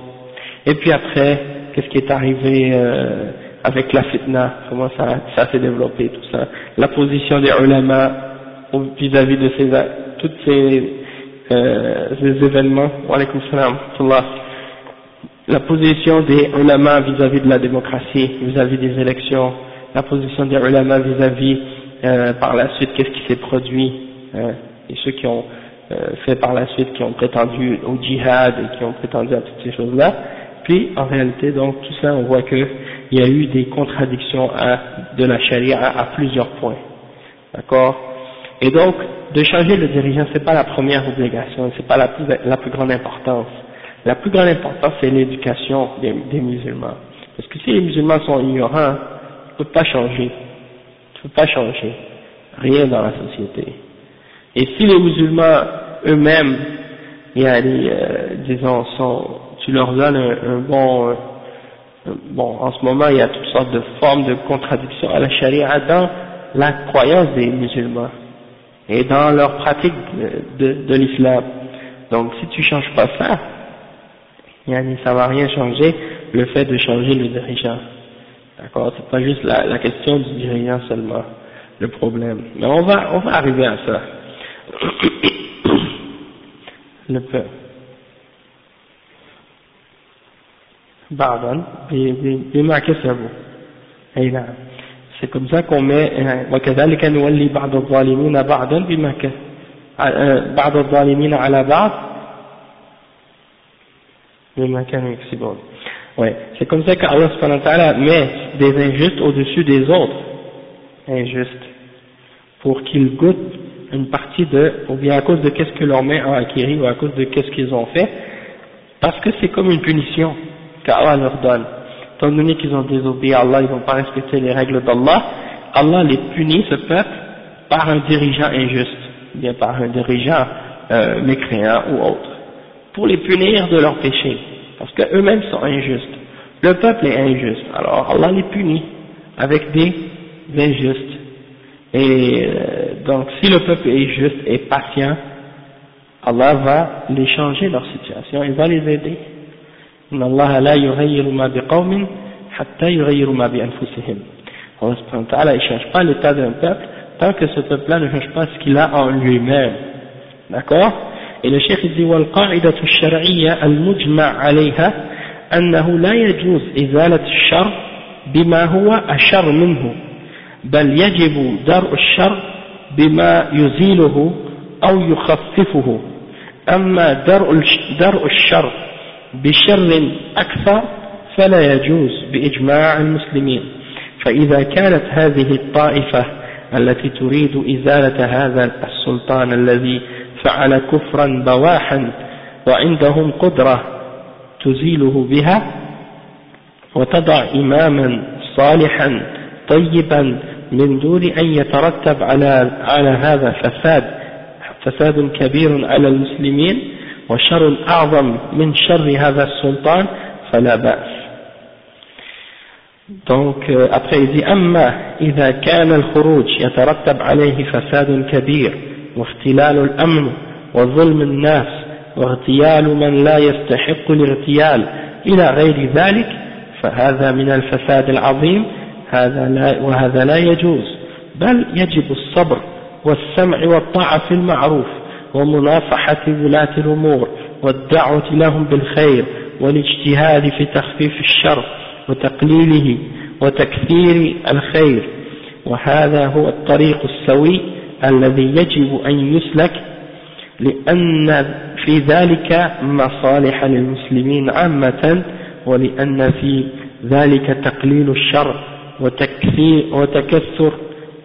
Et puis après, qu'est-ce qui est arrivé euh, avec la fitna, comment ça, ça s'est développé, tout ça, la position des ulama vis-à-vis de ces, toutes ces, euh, ces événements, la position des ulama vis-à-vis de la démocratie, vis-à-vis des élections, la position des ulama vis-à-vis euh, par la suite qu'est-ce qui s'est produit, hein, et ceux qui ont euh, fait par la suite, qui ont prétendu au djihad et qui ont prétendu à toutes ces choses-là, puis en réalité donc tout ça on voit qu'il y a eu des contradictions de la charia à, plusieurs points, d'accord? Et donc de changer le dirigeant c'est pas la première obligation, c'est pas la plus, grande importance. La plus grande importance c'est l'éducation des, des musulmans, parce que si les musulmans sont ignorants, ne peut pas changer. Tu peux pas changer. Rien dans la société. Et si les musulmans eux-mêmes, euh, disons, sont, tu leur donnes un, bon, euh, bon, en ce moment il y a toutes sortes de formes de contradiction à la charia dans la croyance des musulmans et dans leur pratique de, de, l'islam. Donc si tu changes pas ça, yani, ça va rien changer le fait de changer le dirigeant. D'accord C'est pas juste la, la, question du dirigeant seulement, le problème. Mais on va, on va arriver à ça. le peuple. بعضا بما كسبوا أي نعم c'est comme ça qu'on met وكذلك نولي بعض الظالمين بعضا بما بعض الظالمين على بعض بما كانوا يكسبون Ouais, c'est comme ça qu'Allah met des injustes au-dessus des autres. Injustes. Pour qu'ils goûtent une partie de, ou bien à cause de qu'est-ce que leur main a acquis ou à cause de qu'est-ce qu'ils ont fait, parce que c'est comme une punition qu'Allah leur donne. Étant donné qu'ils ont désobéi à Allah, ils n'ont pas respecté les règles d'Allah, Allah les punit, ce peuple, par un dirigeant injuste, bien par un dirigeant euh, mécréant ou autre, pour les punir de leurs péchés parce qu'eux-mêmes sont injustes. Le peuple est injuste, alors Allah les punit avec des injustes. Et euh, donc si le peuple est juste et patient, Allah va les changer leur situation, il va les aider. Allah ne change pas l'état d'un peuple tant que ce peuple-là ne change pas ce qu'il a en lui-même. D'accord? إلى الشيخ الدي والقاعدة الشرعية المجمع عليها أنه لا يجوز إزالة الشر بما هو أشر منه بل يجب درء الشر بما يزيله أو يخففه. أما درء الشر بشر أكثر فلا يجوز بإجماع المسلمين. فإذا كانت هذه الطائفة التي تريد إزالة هذا السلطان الذي فعل كفرا بواحا وعندهم قدرة تزيله بها وتضع إماما صالحا طيبا من دون أن يترتب على, على هذا فساد فساد كبير على المسلمين وشر أعظم من شر هذا السلطان فلا بأس. Donc euh, après il dit أما إذا كان الخروج يترتب عليه فساد كبير واختلال الأمن وظلم الناس واغتيال من لا يستحق الاغتيال إلى غير ذلك فهذا من الفساد العظيم هذا لا وهذا لا يجوز بل يجب الصبر والسمع والطاعة في المعروف ومناصحة ولاة الأمور والدعوة لهم بالخير والاجتهاد في تخفيف الشر وتقليله وتكثير الخير وهذا هو الطريق السوي الذي يجب أن يسلك لأن في ذلك مصالح للمسلمين عامة ولأن في ذلك تقليل الشر وتكثر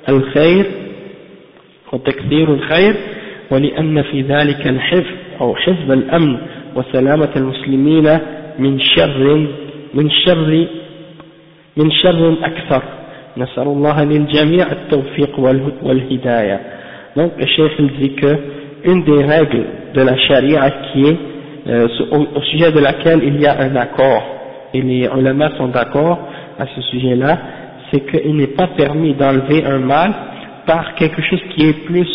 الخير وتكثير الخير ولأن في ذلك الحفظ أو حفظ الأمن وسلامة المسلمين من شر من شر من شر أكثر. نسأل الله للجميع التوفيق والهداية donc le chef il dit que une des règles de la charia qui est euh, au, sujet de laquelle il y a un accord et les ulama sont d'accord à ce sujet-là c'est qu'il n'est pas permis d'enlever un mal par quelque chose qui est plus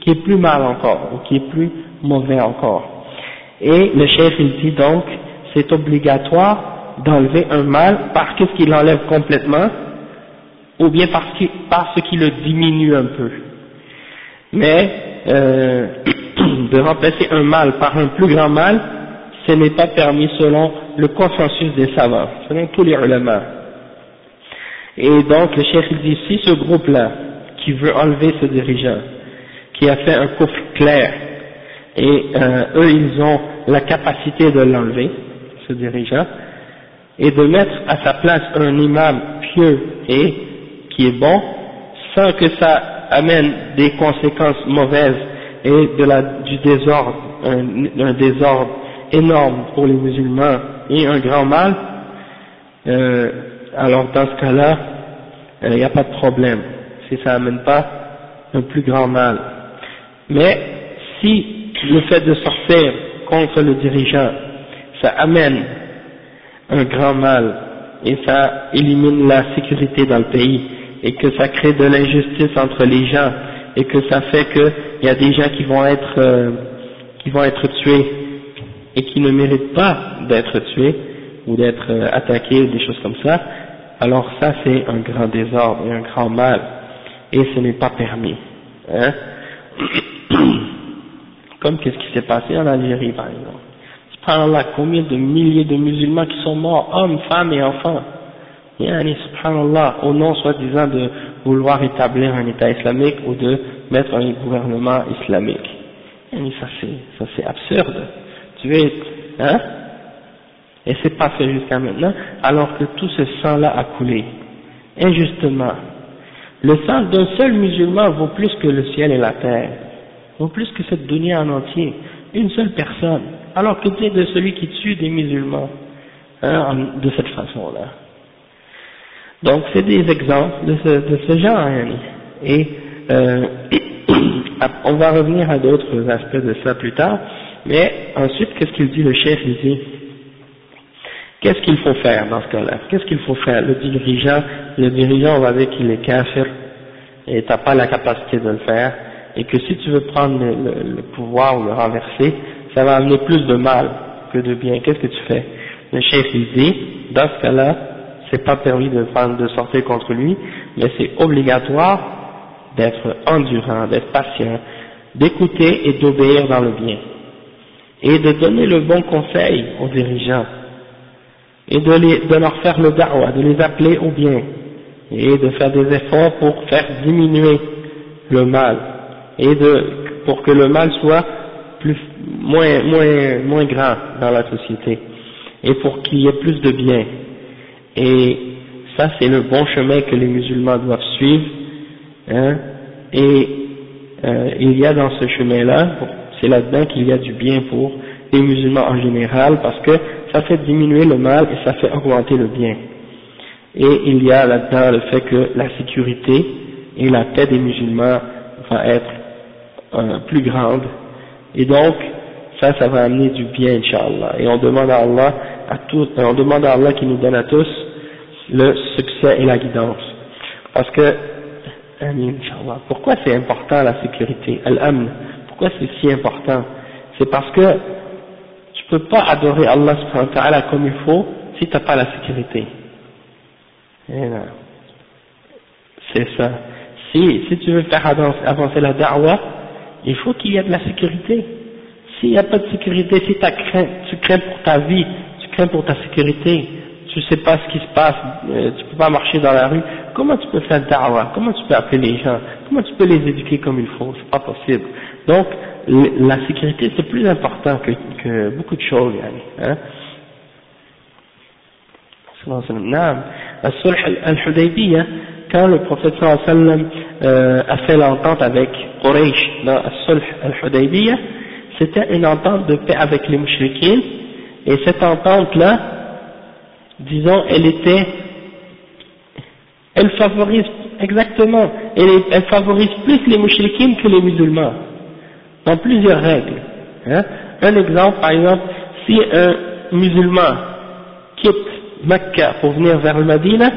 qui est plus mal encore ou qui est plus mauvais encore et le chef il dit donc c'est obligatoire d'enlever un mal par qu'est-ce qu'il enlève complètement, ou bien parce qu'il, par ce qui le diminue un peu. Mais euh, de remplacer un mal par un plus grand mal, ce n'est pas permis selon le consensus des savants, selon tous les ulama. Et donc le chef dit, si ce groupe-là, qui veut enlever ce dirigeant, qui a fait un couple clair, et euh, eux ils ont la capacité de l'enlever, ce dirigeant, et de mettre à sa place un imam pieux et est bon, sans que ça amène des conséquences mauvaises et de la, du désordre, un, désordre énorme pour les musulmans et un grand mal, euh, alors dans ce cas-là, il n'y a pas de problème, si ça amène pas un plus grand mal. Mais si le fait de sortir contre le dirigeant, ça amène un grand mal et ça élimine la sécurité dans le pays et que ça crée de l'injustice entre les gens et que ça fait qu'il y a des gens qui vont être euh, qui vont être tués et qui ne méritent pas d'être tués ou d'être euh, attaqués, des choses comme ça, alors ça c'est un grand désordre et un grand mal et ce n'est pas permis. Hein? Comme qu'est-ce qui s'est passé en Algérie par exemple? Subhanallah, combien de milliers de musulmans qui sont morts, hommes, femmes et enfants? Yani, subhanallah, au nom soi-disant de vouloir établir un État islamique ou de mettre un gouvernement islamique. Ça c'est, ça c'est absurde. Tu veux hein? Et c'est pas fait jusqu'à maintenant, alors que tout ce sang-là a coulé. Injustement. Le sang d'un seul musulman vaut plus que le ciel et la terre. Vaut plus que cette dunya en entier. Une seule personne. Alors que tu es de celui qui tue des musulmans. Hein, de cette façon-là. Donc c'est des exemples de ce, de ce genre. Hein. Et euh, on va revenir à d'autres aspects de ça plus tard. Mais ensuite, qu'est-ce qu'il dit le chef? Il dit Qu'est-ce qu'il faut faire dans ce cas-là? Qu'est-ce qu'il faut faire? Le dirigeant, le dirigeant, on va dire qu'il est kafir et t'as pas la capacité de le faire, et que si tu veux prendre le, pouvoir ou le renverser, ça va amener plus de mal que de bien. Qu'est-ce que tu fais? Le chef il dit, dans ce cas-là, c'est pas permis de, de sortir contre lui, mais c'est obligatoire d'être endurant, d'être patient, d'écouter et d'obéir dans le bien, et de donner le bon conseil aux dirigeants. Et de, leur faire le da'wah, de les appeler au bien, et de faire des efforts pour faire diminuer le mal, et pour que le mal soit plus, moins, moins, moins grand dans la société, et pour qu'il y ait plus de bien. Et ça, c'est le bon chemin que les musulmans doivent suivre, hein, et euh, il y a dans ce chemin-là, c'est là-dedans qu'il y a du bien pour les musulmans en général, parce que ça fait diminuer le mal et ça fait augmenter le bien. Et il y a là-dedans le fait que la sécurité et la paix des musulmans va être euh, plus grande. Et donc, ça, ça va amener du bien, Inch'Allah. Et on demande à Allah, à tous, on demande à Allah qui nous donne à tous le succès et la guidance. Parce que, pourquoi c'est important la sécurité, Al-Amn? Pourquoi c'est si important? C'est parce que tu peux pas adorer Allah comme il faut si tu n'as pas la sécurité. C'est ça. Si, si tu veux faire avancer la da'wah, il faut qu'il y ait de la sécurité. S'il n'y a pas de sécurité, si craint, tu crains pour ta vie, crains pour ta sécurité, tu sais pas ce qui se passe, euh, tu peux pas marcher dans la rue, comment tu peux faire da'wah? Comment tu peux appeler les gens? Comment tu peux les éduquer comme il faut? C'est pas possible. Donc, la sécurité c'est plus important que, que beaucoup de choses. Hein. Al-Hudaybiyah, quand le prophète sallam euh, a fait l'entente avec Quraysh dans Al-Sulh Al-Hudaybiyah, c'était une entente de paix avec les mouchriquins, et cette entente-là, disons, elle était, elle favorise, exactement, elle, favorise plus les mouchriquins que les musulmans dans plusieurs règles. Hein. Un exemple, par exemple, si un musulman quitte Mecca pour venir vers le Madina,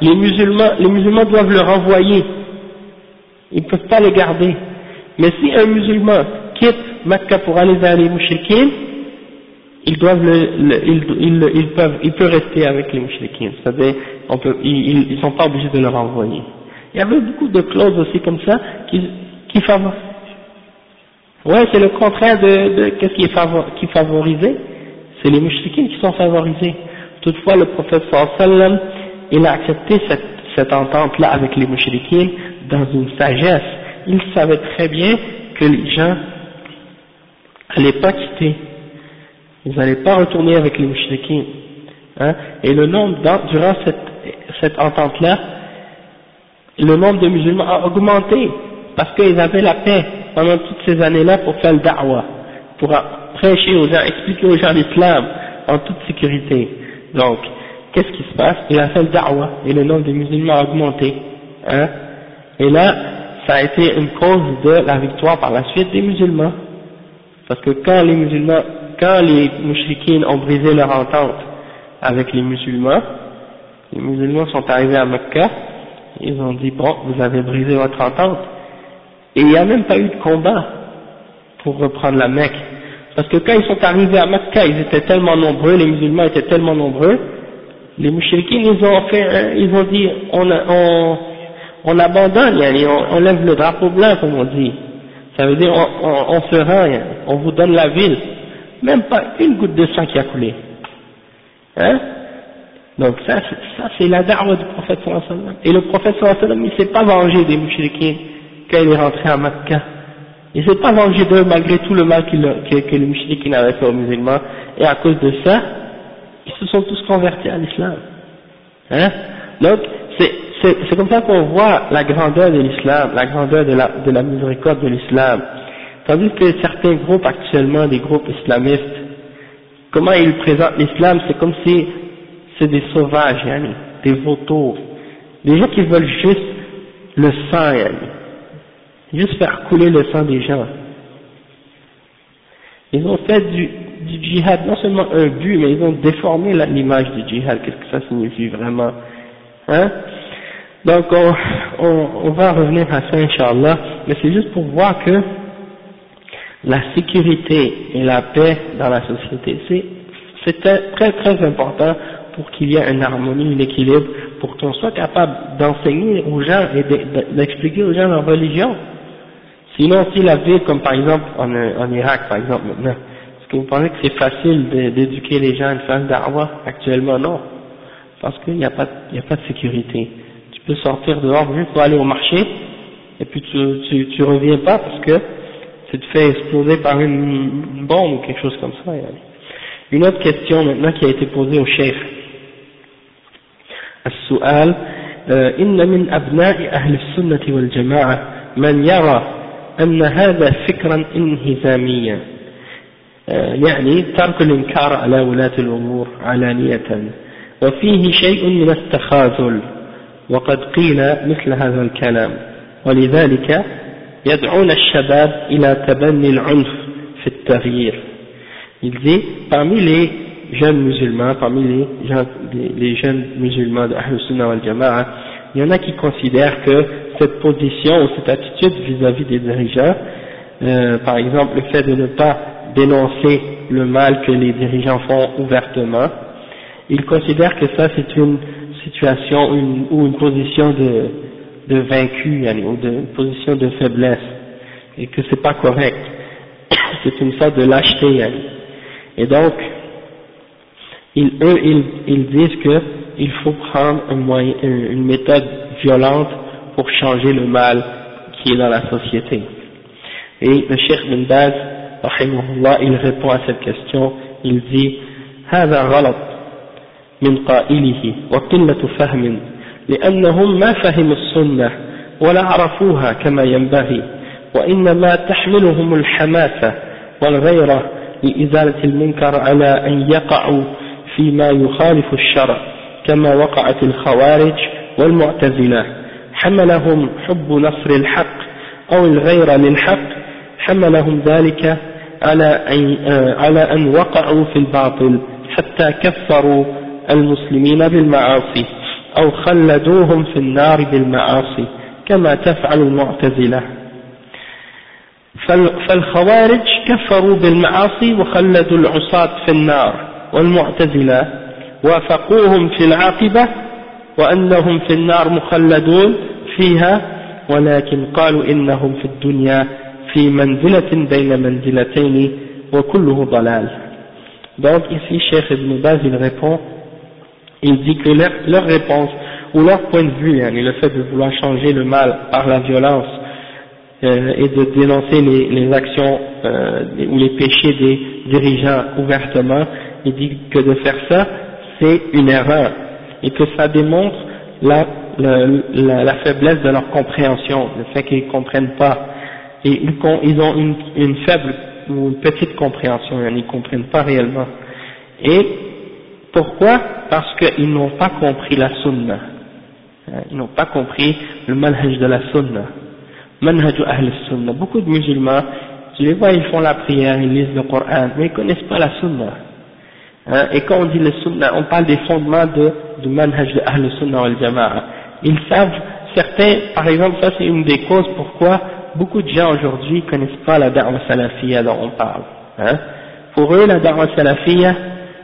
les musulmans, les musulmans doivent le renvoyer. Ils ne peuvent pas le garder. Mais si un musulman quitte Mecca pour aller vers les mouchriquins, ils doivent ils, peuvent, rester avec les mouchriquins, c'est-à-dire, ils, ils sont pas obligés de le renvoyer. Il y avait beaucoup de clauses aussi comme ça qui, qui favorisent. Ouais, c'est le contraire de, qu'est-ce qui est favorisé, c'est les mouchriquins qui sont favorisés. Toutefois, le prophète sallam, il a accepté cette, cette entente-là avec les mouchriquins dans une sagesse. Il savait très bien que les gens n'allaient pas quitter ils n'allaient pas retourner avec les mouchriquins. Hein, et le nombre, durant cette, cette entente-là, le nombre de musulmans a augmenté, parce qu'ils avaient la paix pendant toutes ces années-là pour faire le da'wah, pour prêcher aux gens, expliquer aux gens l'islam en toute sécurité. Donc, qu'est-ce qui se passe? Il a fait le da'wah, et le nombre de musulmans a augmenté. Hein, et là, ça a été une cause de la victoire par la suite des musulmans. Parce que quand les musulmans quand les mouchriquines ont brisé leur entente avec les musulmans, les musulmans sont arrivés à Mecca, ils ont dit bon, vous avez brisé votre entente, et il n'y a même pas eu de combat pour reprendre la Mecque, parce que quand ils sont arrivés à Mecca, ils étaient tellement nombreux, les musulmans étaient tellement nombreux, les mouchriquines ils ont fait, ils ont dit on, on, on abandonne, on, on lève le drapeau blanc comme on dit, ça veut dire on, se rend, on vous donne la ville même pas une goutte de sang qui a coulé. Hein? Donc ça, ça c'est la da'wah du prophète sallallahu Et le prophète sallallahu alayhi wa il s'est pas vengé des mouchriquins quand il est rentré à Makkah. Il s'est pas vengé d'eux malgré tout le mal que, que les mouchriquins avaient fait aux musulmans. Et à cause de ça, ils se sont tous convertis à l'islam. Hein? Donc c'est comme ça qu'on voit la grandeur de l'islam, la grandeur de la, de la miséricorde de l'islam. Tandis que certains groupes actuellement, des groupes islamistes, comment ils présentent l'islam, c'est comme si c'est des sauvages, des vautours, des gens qui veulent juste le sang, juste faire couler le sang des gens. Ils ont fait du, du djihad non seulement un but, mais ils ont déformé l'image du djihad, qu'est-ce que ça signifie vraiment? Hein? Donc on, on, on va revenir à ça, Inch'Allah, mais c'est juste pour voir que la sécurité et la paix dans la société. C'est très très important pour qu'il y ait une harmonie, un équilibre, pour qu'on soit capable d'enseigner aux gens et d'expliquer aux gens leur religion. Sinon, si la vie, comme par exemple en, Irak, par exemple maintenant, est-ce que vous pensez que c'est facile d'éduquer les gens à une phase d'arwa Actuellement, non. Parce qu'il n'y a, pas, a pas de sécurité Tu peux sortir dehors juste pour aller au marché, et puis tu, tu, tu reviens pas parce que c'est fait exploser par une bombe ou quelque chose comme ça. Une autre question maintenant qui a été posée au chef. السؤال إن من أبناء أهل السنة والجماعة من يرى أن هذا فكرا انهزاميا يعني ترك الإنكار على ولاة الأمور علانية وفيه شيء من التخاذل وقد قيل مثل هذا الكلام ولذلك يدعون الشباب إلى تبني العنف في التغيير il dit parmi les jeunes musulmans parmi les, gens, les jeunes musulmans de Ahl Sunnah wal Jama'a il y en a qui considèrent que cette position ou cette attitude vis-à-vis -vis des dirigeants euh, par exemple le fait de ne pas dénoncer le mal que les dirigeants font ouvertement ils considèrent que ça c'est une situation une, ou une position de de vaincu, ou de position de faiblesse, et que c'est pas correct. C'est une sorte de lâcheté, Et donc, ils, eux, ils, ils disent qu'il faut prendre un moyen, une méthode violente pour changer le mal qui est dans la société. Et le Cheikh bin Baz, il répond à cette question, il dit, هذا غلط من قائله وقلة فهم لأنهم ما فهموا السنة ولا عرفوها كما ينبغي وإنما تحملهم الحماسة والغيرة لإزالة المنكر على أن يقعوا فيما يخالف الشرع كما وقعت الخوارج والمعتزلة. حملهم حب نصر الحق أو الغيرة للحق حملهم ذلك على أن, على أن وقعوا في الباطل حتى كفروا المسلمين بالمعاصي أو خلدوهم في النار بالمعاصي كما تفعل المعتزلة. فالخوارج كفروا بالمعاصي وخلدوا العصاة في النار والمعتزلة وافقوهم في العاقبة وأنهم في النار مخلدون فيها ولكن قالوا إنهم في الدنيا في منزلة بين منزلتين وكله ضلال. Donc ici, Cheikh Ibn Baz, il répond, il dit que leur, leur réponse, ou leur point de vue, hein, le fait de vouloir changer le mal par la violence, euh, et de dénoncer les, les actions euh, ou les péchés des dirigeants ouvertement, il dit que de faire ça, c'est une erreur, et que ça démontre la, la, la, faiblesse de leur compréhension, le fait qu'ils ne comprennent pas, et ils, ont une, une faible ou une petite compréhension, ils ne comprennent pas réellement. Et pourquoi Parce qu'ils n'ont pas compris la sunna. Hein, ils n'ont pas compris le manhaj de la sunna. Manhaj ahl sunna. Beaucoup de musulmans, tu les vois, ils font la prière, ils lisent le Coran, mais ils connaissent pas la sunna. Hein, et quand on dit le sunna, on parle des fondements de, du manhaj de ahl sunna wal jama'a. Ils savent, certains, par exemple, ça c'est une des causes pourquoi beaucoup de gens aujourd'hui ne connaissent pas la da'wa salafiyya dont on parle. Hein. Pour eux, la da'wa salafiyya,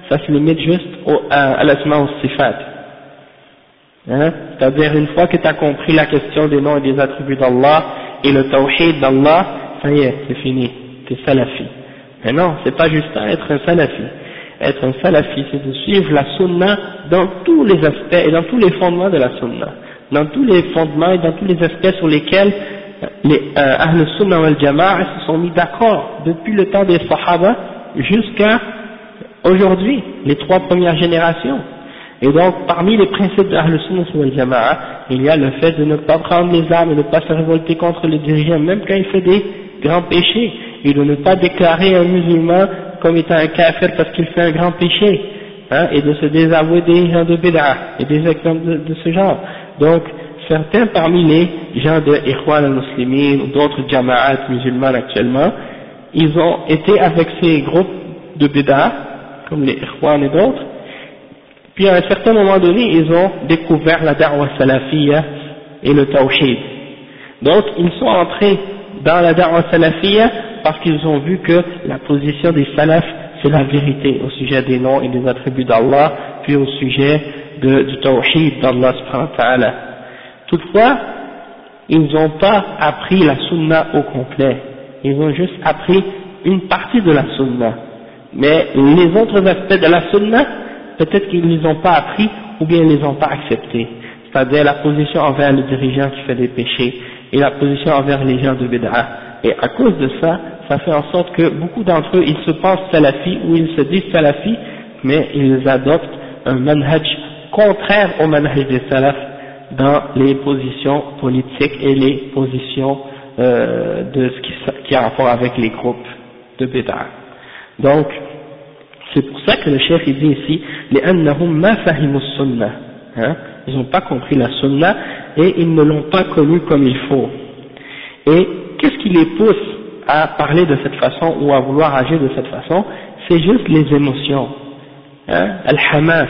ça se limite juste au, à, à l'asma au sifat. Hein? C'est-à-dire, une fois que tu as compris la question des noms et des attributs d'Allah et le tawhid d'Allah, ça y est, c'est fini, tu es salafi. Mais non, c'est pas juste être un salafi. Être un salafi, c'est de suivre la sunna dans tous les aspects et dans tous les fondements de la sunna. Dans tous les fondements et dans tous les aspects sur lesquels les euh, Ahl Sunnah wal Jama'a se sont mis d'accord depuis le temps des Sahaba jusqu'à aujourd'hui, les trois premières générations. Et donc, parmi les principes de Ahl Sunnah il y a le fait de ne pas prendre les armes et de ne pas se révolter contre le dirigeant, même quand il fait des grands péchés, et de ne pas déclarer un musulman comme étant un kafir parce qu'il fait un grand péché, hein, et de se désavouer des gens de Bid'ah, et des exemples de, ce genre. Donc, certains parmi les gens de Ikhwan al-Muslimin ou d'autres jama'at musulmans actuellement, ils ont été avec ces groupes de bid'ah, comme les Ikhwan et d'autres, puis à un certain moment donné, ils ont découvert la da'wa salafiyya et le tawhid. Donc, ils sont entrés dans la da'wa salafiyya parce qu'ils ont vu que la position des salafs, c'est la vérité au sujet des noms et des attributs d'Allah, puis au sujet du tawhid d'Allah subhanahu wa ta'ala. Toutefois, ils n'ont pas appris la sunna au complet, ils ont juste appris une partie de la sunna. Mais les autres aspects de la sunna, peut-être qu'ils ne les ont pas appris ou bien ils ne les ont pas acceptés. C'est-à-dire la position envers le dirigeant qui fait des péchés et la position envers les gens de Bid'a. Et à cause de ça, ça fait en sorte que beaucoup d'entre eux, ils se pensent salafis ou ils se disent salafis, mais ils adoptent un manhaj contraire au manhaj des salafs dans les positions politiques et les positions euh, de ce qui, qui, a rapport avec les groupes de Bédard. Donc, c'est pour ça que le chef il dit ici, les sunnah, hein, ils n'ont pas compris la sunna et ils ne l'ont pas connue comme il faut. Et qu'est-ce qui les pousse à parler de cette façon ou à vouloir agir de cette façon? C'est juste les émotions. Hein, Al-Hamas.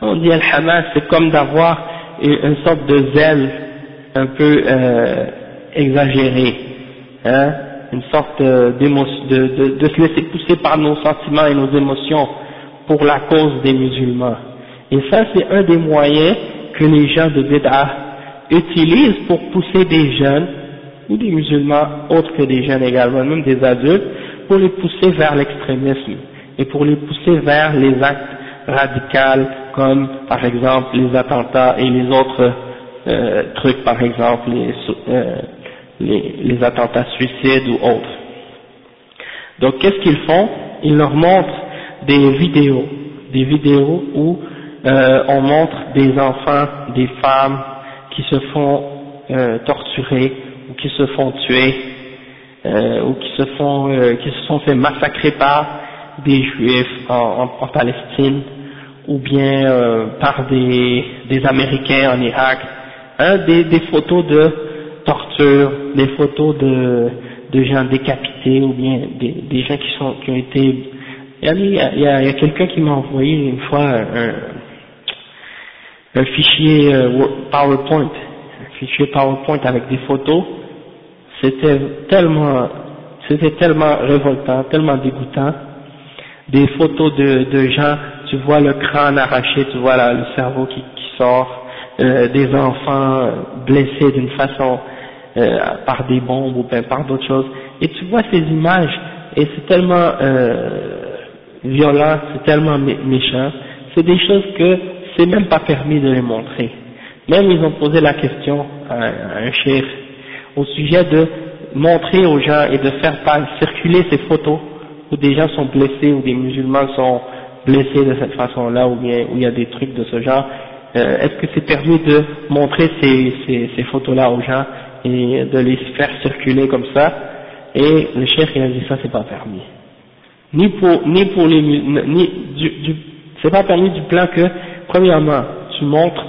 On dit Al-Hamas, c'est comme d'avoir une sorte de zèle un peu euh, exagéré, hein, une sorte de, de, de, se laisser pousser par nos sentiments et nos émotions pour la cause des musulmans. Et ça, c'est un des moyens que les gens de Bid'ah utilisent pour pousser des jeunes, ou des musulmans autres que des jeunes également, même des adultes, pour les pousser vers l'extrémisme et pour les pousser vers les actes radicaux comme par exemple les attentats et les autres euh, trucs, par exemple les, euh, les, les, attentats suicides ou autres. Donc qu'est-ce qu'ils font? Ils leur montrent des vidéos, des vidéos où euh, on montre des enfants, des femmes qui se font euh, torturer ou qui se font tuer euh, ou qui se font qui se sont fait massacrer par des juifs en, en Palestine ou bien euh, par des, des Américains en Irak, hein, des, des photos de torture, des photos de, de gens décapités ou bien des, des gens qui, sont, qui ont été... Il y a, y a, quelqu'un qui m'a envoyé une fois un, fichier euh, PowerPoint, fichier PowerPoint avec des photos, c'était tellement c'était tellement révoltant, tellement dégoûtant. Des photos de, de gens, tu vois le crâne arraché, tu vois là, le cerveau qui, qui sort, euh, des enfants blessés d'une façon euh, par des bombes ou par d'autres choses. Et tu vois ces images et c'est tellement euh, violent, c'est tellement méchant, c'est des choses que c'est même pas permis de les montrer. Même ils ont posé la question à, un chef au sujet de montrer aux gens et de faire circuler ces photos où des gens sont blessés, ou des musulmans sont blessés de cette façon-là, ou bien où il y a des trucs de ce genre. Euh, Est-ce que c'est permis de montrer ces, photos-là aux gens et de les faire circuler comme ça Et le chef il a dit ça c'est pas permis. Ni pour ni pour les ni du, du c'est pas permis du plan que premièrement tu montres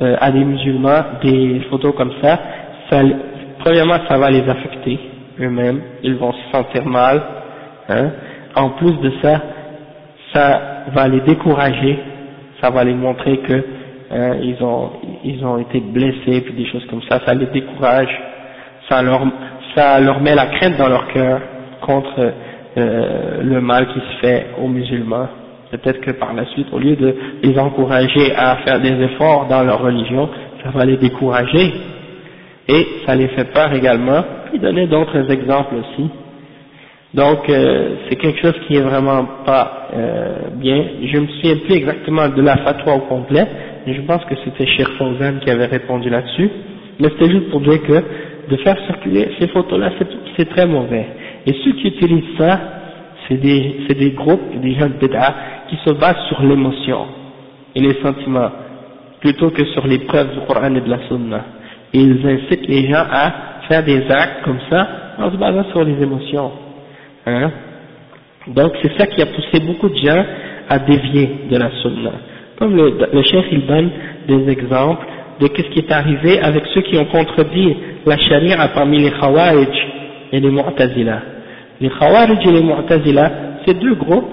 euh, à des musulmans des photos comme ça, ça premièrement ça va les affecter eux-mêmes, ils vont se sentir mal, hein. en plus de ça, ça va les décourager, ça va les montrer que hein, ils ont ils ont été blessés puis des choses comme ça, ça les décourage, ça leur ça leur met la crainte dans leur cœur contre euh, le mal qui se fait aux musulmans. Peut-être que par la suite, au lieu de les encourager à faire des efforts dans leur religion, ça va les décourager et ça les fait peur également, puis donner d'autres exemples aussi. Donc euh, c'est quelque chose qui est vraiment pas euh, bien. Je me souviens plus exactement de la fatwa au complet, je pense que c'était Cheikh Fawzan qui avait répondu là-dessus. Mais c'était juste pour dire que de faire circuler ces photos-là, c'est très mauvais. Et ceux qui utilisent ça, c'est des, groupes, des gens de Bid'a, qui se basent sur l'émotion et les sentiments, plutôt que sur les preuves du Coran et de la Sunna ils incitent les gens à faire des actes comme ça en se basant sur les émotions. Hein? Donc c'est ça qui a poussé beaucoup de gens à dévier de la sunna. Comme le, le chef il donne des exemples de ce qui est arrivé avec ceux qui ont contredit la charia parmi les Khawarij et les Mu'tazila. Les Khawarij et les Mu'tazila, c'est deux groupes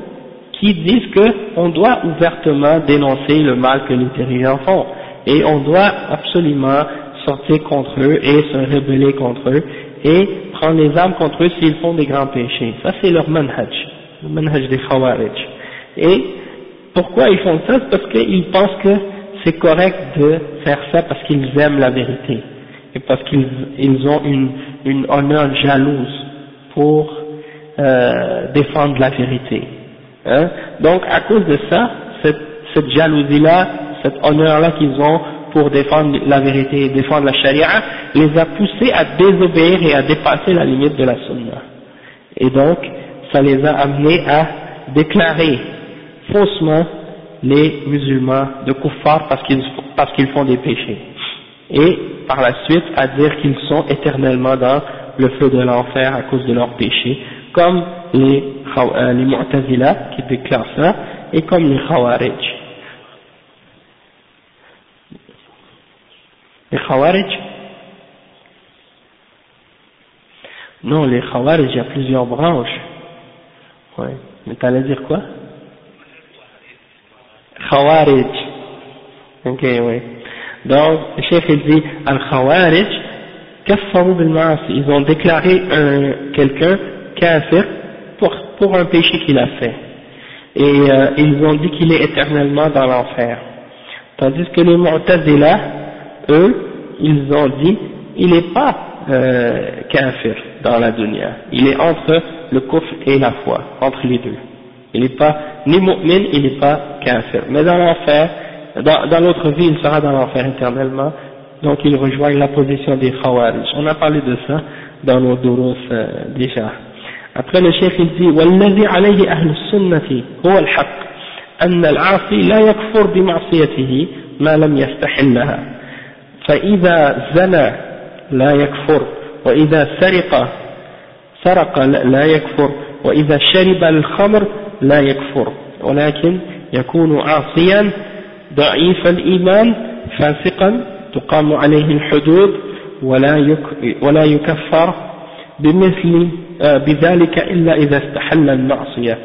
qui disent qu'on doit ouvertement dénoncer le mal que les dirigeants font et on doit absolument sortir contre eux et se rebeller contre eux et prendre les armes contre eux s'ils font des grands péchés. Ça c'est leur manhaj, le manhaj des Khawarij. Et pourquoi ils font ça? Parce qu'ils pensent que c'est correct de faire ça parce qu'ils aiment la vérité et parce qu'ils ils ont une, une honneur jalouse pour euh, défendre la vérité. Hein? Donc à cause de ça, cette, cette jalousie-là, cet honneur-là qu'ils ont pour défendre la vérité et défendre la charia, les a poussés à désobéir et à dépasser la limite de la sunna. Et donc, ça les a amenés à déclarer faussement les musulmans de kuffar parce qu'ils font des péchés. Et par la suite à dire qu'ils sont éternellement dans le feu de l'enfer à cause de leurs péchés, comme les, euh, les Mu'tazila qui déclarent ça, et comme les Khawarij. Les Khawarij? Non, les Khawarij, il y a plusieurs branches. Ouais. Mais t'allais dire quoi? Khawarij. Ok, oui. Donc, le chef il dit, Al-Khawarij, ils ont déclaré quelqu'un kafir pour, pour un péché qu'il a fait. Et euh, ils ont dit qu'il est éternellement dans l'enfer. Tandis que les Mu'tazila, eux, ils ont dit, il n'est pas euh, kafir dans la dunya, il est entre le kufr et la foi, entre les deux. Il n'est pas ni mu'min, il n'est pas kafir. Mais dans l'enfer, dans, dans l'autre vie, il sera dans l'enfer éternellement, donc il rejoint la position des khawarij. On a parlé de ça dans nos duros euh, déjà. Après le chef il dit والذي عليه أهل السنة هو الحق أن العاصي لا يكفر بمعصيته ما لم يستحلها فإذا زنى لا يكفر وإذا سرق سرق لا يكفر وإذا شرب الخمر لا يكفر ولكن يكون عاصيا ضعيف الإيمان فاسقا تقام عليه الحدود ولا ولا يكفر بمثل آه، بذلك إلا إذا استحل المعصية.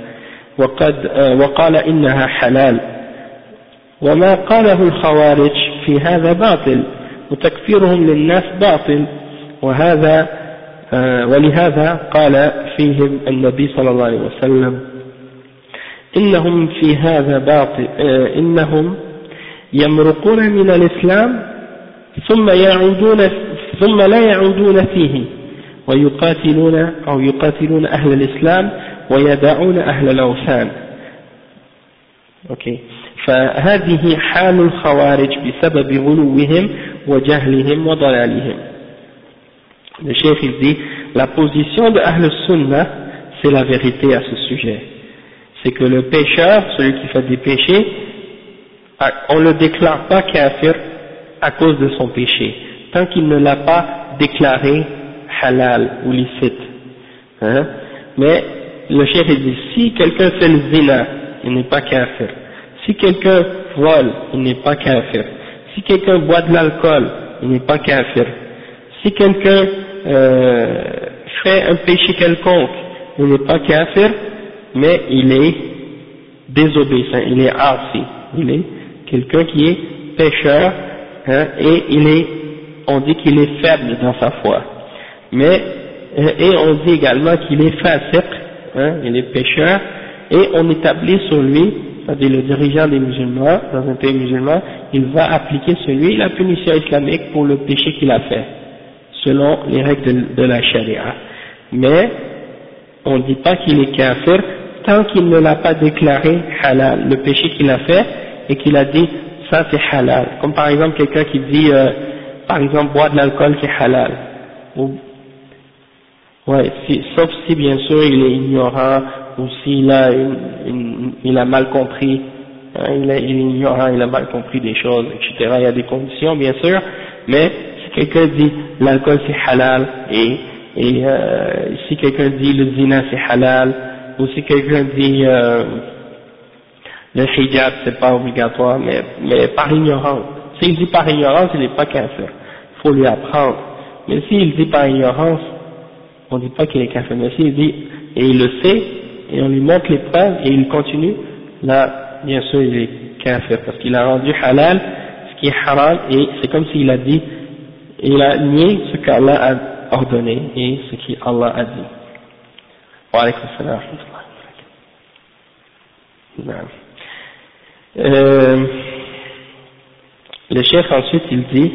وقد آه، وقال إنها حلال. وما قاله الخوارج في هذا باطل وتكفيرهم للناس باطل. وهذا ولهذا قال فيهم النبي صلى الله عليه وسلم إنهم في هذا باطل إنهم يمرقون من الإسلام ثم يعودون ثم لا يعودون فيه ويقاتلون أو يقاتلون أهل الإسلام ويدعون أهل الأوثان. أوكي. فهذه حال الخوارج بسبب غلوهم وجهلهم وضلالهم. Il dit la position de Ahl Sunnah c'est la vérité à ce sujet. C'est que le pécheur celui qui fait des péchés on ne le déclare pas kafir à cause de son péché tant qu'il ne l'a pas déclaré halal ou licite hein mais le chef dit si quelqu'un fait le zina il n'est pas kafir si quelqu'un vole, il n'est pas kafir. Si quelqu'un boit de l'alcool, il n'est pas kafir. Si quelqu'un euh, fait un péché quelconque, il n'est pas kafir, mais il est désobéissant, il est arsi, il est quelqu'un qui est pécheur, hein, et il est, on dit qu'il est faible dans sa foi. Mais, euh, et on dit également qu'il est facile, hein, il est pécheur, et on établit sur lui c'est-à-dire le dirigeant des musulmans, dans un pays musulman, il va appliquer sur lui la punition islamique pour le péché qu'il a fait, selon les règles de, la charia. Mais, on ne dit pas qu'il est kafir tant qu'il ne l'a pas déclaré halal, le péché qu'il a fait, et qu'il a dit, ça c'est halal. Comme par exemple quelqu'un qui dit, euh, par exemple, boire de l'alcool c'est halal. Ou, ouais, sauf si bien sûr il est ignorant, ou s'il a, il a mal compris, hein, il, est, ignorant, il a mal compris des choses, etc. Il y a des conditions, bien sûr, mais si quelqu'un dit l'alcool c'est halal, et, et euh, si quelqu'un dit le zina c'est halal, ou si quelqu'un dit euh, le hijab c'est pas obligatoire, mais, mais par ignorance. S'il dit par ignorance, il n'est pas kafir. Il faut lui apprendre. Mais s'il dit par ignorance, on ne dit pas qu'il est kafir. Mais s'il dit, et il le sait, et on lui montre les preuves et il continue, là, bien sûr, il est kafir parce qu'il a rendu halal ce qui est haram et c'est comme s'il a dit, il a nié ce qu'Allah a ordonné et ce qu'Allah a dit. Euh, le chef ensuite il dit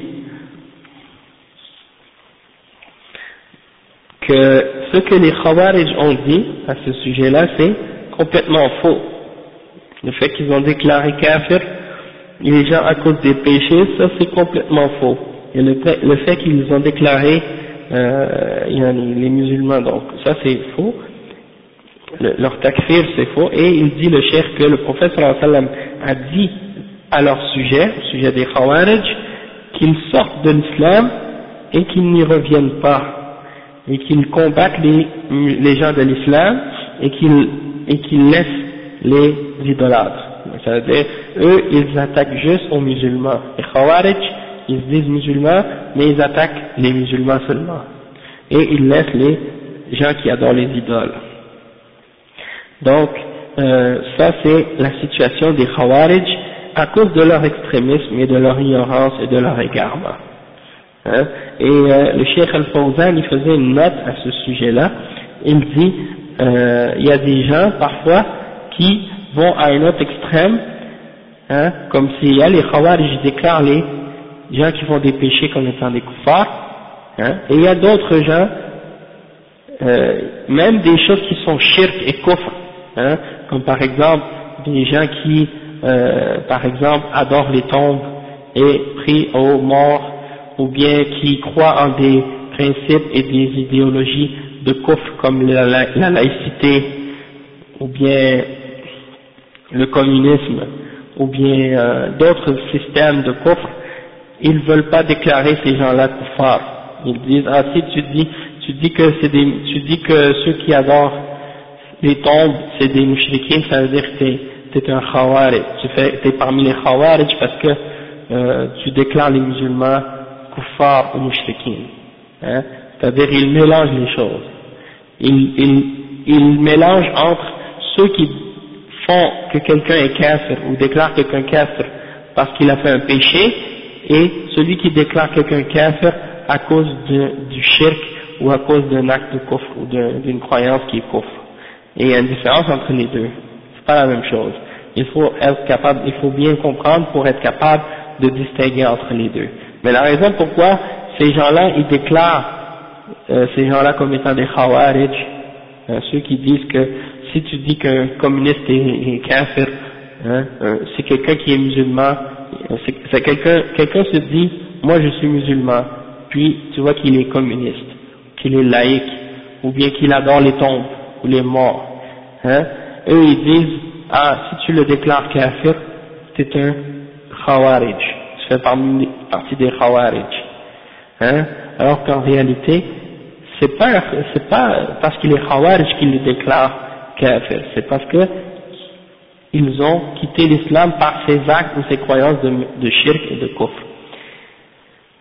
que ce que les Khawarij ont dit à ce sujet-là, c'est complètement faux. Le fait qu'ils ont déclaré kafir les gens à cause des péchés, ça c'est complètement faux. Et le, fait qu'ils ont déclaré euh, les musulmans, donc ça c'est faux. Leur takfir c'est faux. Et il dit le chef que le prophète sallam a dit à leur sujet, au sujet des Khawarij, qu'ils sortent de l'islam et qu'ils n'y reviennent pas et qu'ils combattent les, les gens de l'islam et qu'ils et qu'ils laissent les idolâtres. C'est-à-dire, eux, ils attaquent juste aux musulmans. Les Khawarij, ils se disent musulmans, mais ils attaquent les musulmans seulement. Et ils laissent les gens qui adorent les idoles. Donc, euh, ça c'est la situation des Khawarij à cause de leur extrémisme et de leur ignorance et de leur égarement. Hein? Et euh, le Cheikh Al-Fawzan, il faisait une note à ce sujet-là. Il dit, euh, il y a des gens parfois qui vont à un autre extrême, hein, comme s'il y a les Khawarij déclarent les gens qui font des péchés comme étant des kuffars, hein, et il y a d'autres gens, euh, même des choses qui sont shirk et kufr, hein, comme par exemple des gens qui, euh, par exemple, adorent les tombes et prient aux morts ou bien qui croient en des principes et des idéologies de coffre comme la, laïcité, ou bien le communisme, ou bien euh, d'autres systèmes de coffre, ils ne veulent pas déclarer ces gens-là kuffar. Ils disent, ah si tu dis, tu dis que c'est des, tu dis que ceux qui adorent les tombes, c'est des mouchriquins, ça veut dire que tu es un khawarij, tu fais, es parmi les khawarij parce que euh, tu déclares les musulmans kuffar ou mushrikin. Hein? C'est-à-dire il mélange les choses. Il, il, il mélange entre ceux qui font que quelqu'un est kafir ou déclare quelqu'un kafir parce qu'il a fait un péché et celui qui déclare quelqu'un kafir à cause de, du shirk ou à cause d'un acte de coffre ou d'une croyance qui est coffre. Et il y a une différence entre les deux. C'est pas la même chose. Il faut être capable, il faut bien comprendre pour être capable de distinguer entre les deux. Mais la raison pourquoi ces gens-là, ils déclarent euh, ces gens-là comme étant des khawarij, euh, ceux qui disent que si tu dis qu'un communiste est, est kafir, hein, euh, c'est quelqu'un qui est musulman, c'est quelqu'un, quelqu'un se dit, moi je suis musulman, puis tu vois qu'il est communiste, qu'il est laïque, ou bien qu'il adore les tombes, ou les morts, hein, eux ils disent, ah, si tu le déclares kafir, c'est un khawarij, tu fais partie des khawarij, hein, alors qu'en réalité, c'est pas, pas parce qu'il est khawarij qu'il le déclare kafir, c'est parce que ils ont quitté l'islam par ces actes ou ces croyances de, de shirk et de kufr.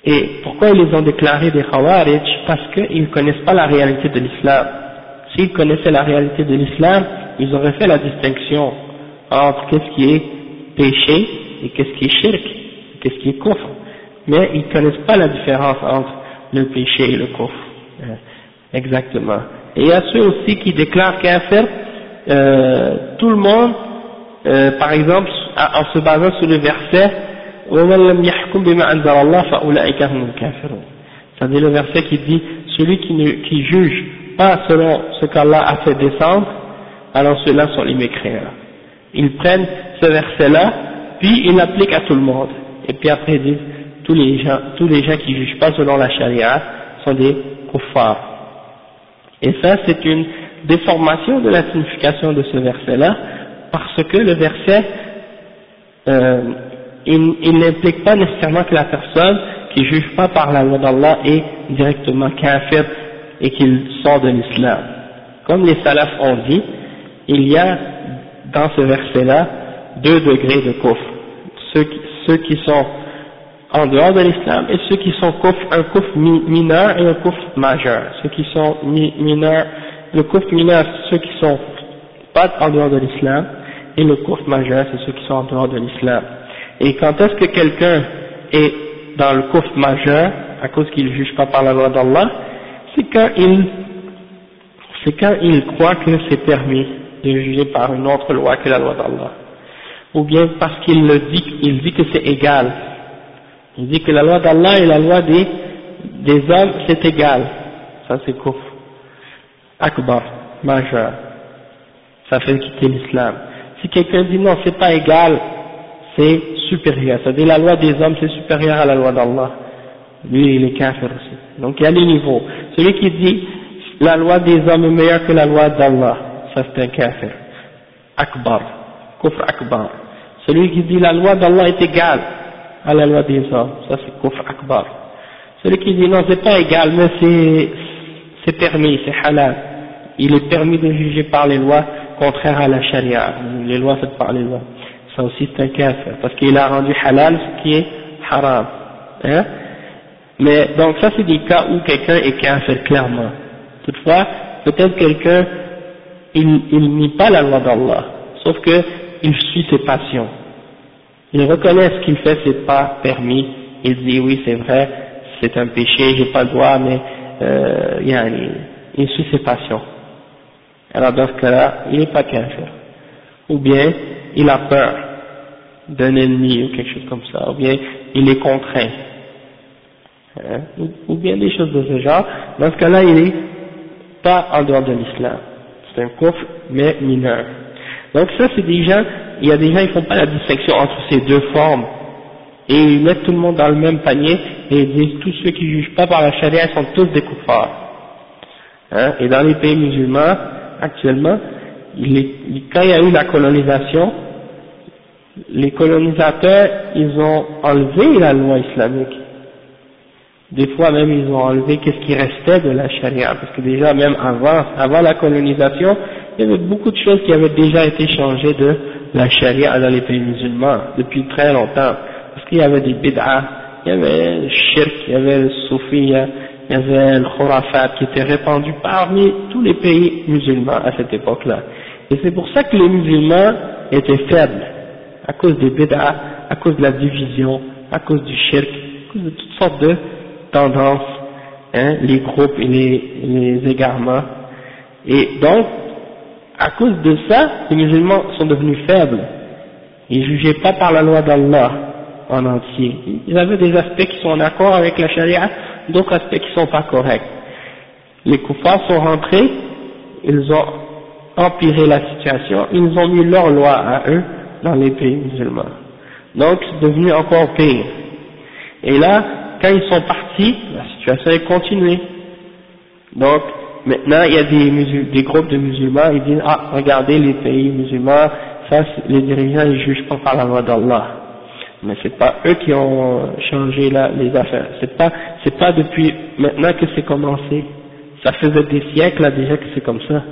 Et pourquoi ils les ont déclarés des khawarij? Parce qu'ils ne connaissent pas la réalité de l'islam. S'ils connaissaient la réalité de l'islam, ils auraient fait la distinction entre qu'est-ce qui est péché et qu'est-ce qui est shirk, qu'est-ce qui est kufr. Mais ils ne connaissent pas la différence entre le péché et le kufr. Euh, exactement. Et il y a ceux aussi qui déclarent kafir, euh, tout le monde, euh, par exemple, en se basant sur le verset c'est-à-dire le verset qui dit celui qui juge pas selon ce qu'Allah a fait descendre alors ceux-là sont les mécréants. Ils prennent ce verset-là puis ils l'appliquent à tout le monde. Et puis après ils disent tous les gens, tous les gens qui jugent pas selon la charia sont des kuffars et ça c'est une déformation de la signification de ce verset-là parce que le verset euh, il, n'implique pas nécessairement que la personne qui ne juge pas par la loi d'Allah est directement kafir et qu'il sort de l'islam. Comme les salafs ont dit, il y a dans ce verset-là deux degrés de kufr. Ceux qui, sont en dehors de l'islam et ceux qui sont kufr, un kufr mineur et un kufr majeur. Ceux qui sont mineurs, le kufr mineur, c'est ceux qui sont pas en dehors de l'islam et le kufr majeur, c'est ceux qui sont en dehors de l'islam. Et quand est-ce que quelqu'un est dans le coffre majeur, à cause qu'il ne juge pas par la loi d'Allah, c'est quand il, c'est quand il croit que c'est permis de juger par une autre loi que la loi d'Allah. Ou bien parce qu'il le dit, il dit que c'est égal. Il dit que la loi d'Allah et la loi des, des hommes, c'est égal. Ça c'est kufr. Akbar, majeur. Ça fait quitter l'islam. Si quelqu'un dit non, c'est pas égal, c'est supérieur. C'est-à-dire la loi des hommes, c'est supérieur à la loi d'Allah. Lui, il est kafir aussi. Donc il y a les niveaux. Celui qui dit la loi des hommes est meilleure que la loi d'Allah, ça c'est un kafir. Akbar. Kufr akbar. Celui qui dit la loi d'Allah est égale à la loi des hommes, ça c'est kufr akbar. Celui qui dit non, c'est pas égal, mais c'est permis, c'est halal. Il est permis de juger par les lois contraires à la charia, les lois faites par les lois ça aussi c'est un kafir, parce qu'il a rendu halal ce qui est haram. Hein? Mais donc ça c'est des cas où quelqu'un est kafir clairement. Toutefois, peut-être quelqu'un, il, il nie pas la loi d'Allah, sauf que il suit ses passions. Il reconnaît ce qu'il fait, c'est pas permis. Il dit oui c'est vrai, c'est un péché, j'ai pas le droit, mais euh, il, il suit ses passions. Alors dans ce cas-là, il n'est pas kafir. Ou bien, il a peur d'un ennemi ou quelque chose comme ça, ou bien il est contraint, hein, ou, bien des choses de ce genre, dans ce cas-là il n'est pas en dehors de l'islam, c'est un coffre mais mineur. Donc ça c'est des gens, il y a des gens ils font pas la distinction entre ces deux formes, et ils mettent tout le monde dans le même panier, et ils disent tous ceux qui jugent pas par la charia sont tous des kuffars. Hein, et dans les pays musulmans, actuellement, quand il y a eu la colonisation, les colonisateurs, ils ont enlevé la loi islamique. Des fois même, ils ont enlevé qu'est-ce qui restait de la charia, parce que déjà même avant, avant la colonisation, il y avait beaucoup de choses qui avaient déjà été changées de la charia dans les pays musulmans depuis très longtemps, parce qu'il y avait des bid'ah, il y avait le shirk, il y avait le soufi, il y avait le khurafat qui était répandu parmi tous les pays musulmans à cette époque-là. Et c'est pour ça que les musulmans étaient faibles. À cause des bid'ah, à cause de la division, à cause du shirk, à cause de toutes sortes de tendances hein, les groupes et les, les égarements. Et donc, à cause de ça, les musulmans sont devenus faibles. Ils jugeaient pas par la loi d'Allah en entier. Ils avaient des aspects qui sont en accord avec la charia, d'autres aspects qui sont pas corrects. Les koufars sont rentrés, ils ont empiré la situation, ils ont mis leur loi à eux dans les pays musulmans. Donc c'est devenu encore pire. Et là, quand ils sont partis, la situation est continuée. Donc maintenant il y a des, groupes de musulmans, ils disent ah regardez les pays musulmans, ça les dirigeants ils jugent pas par la loi d'Allah. Mais c'est pas eux qui ont changé les affaires. C'est pas pas depuis maintenant que c'est commencé. Ça faisait des siècles déjà que c'est comme ça.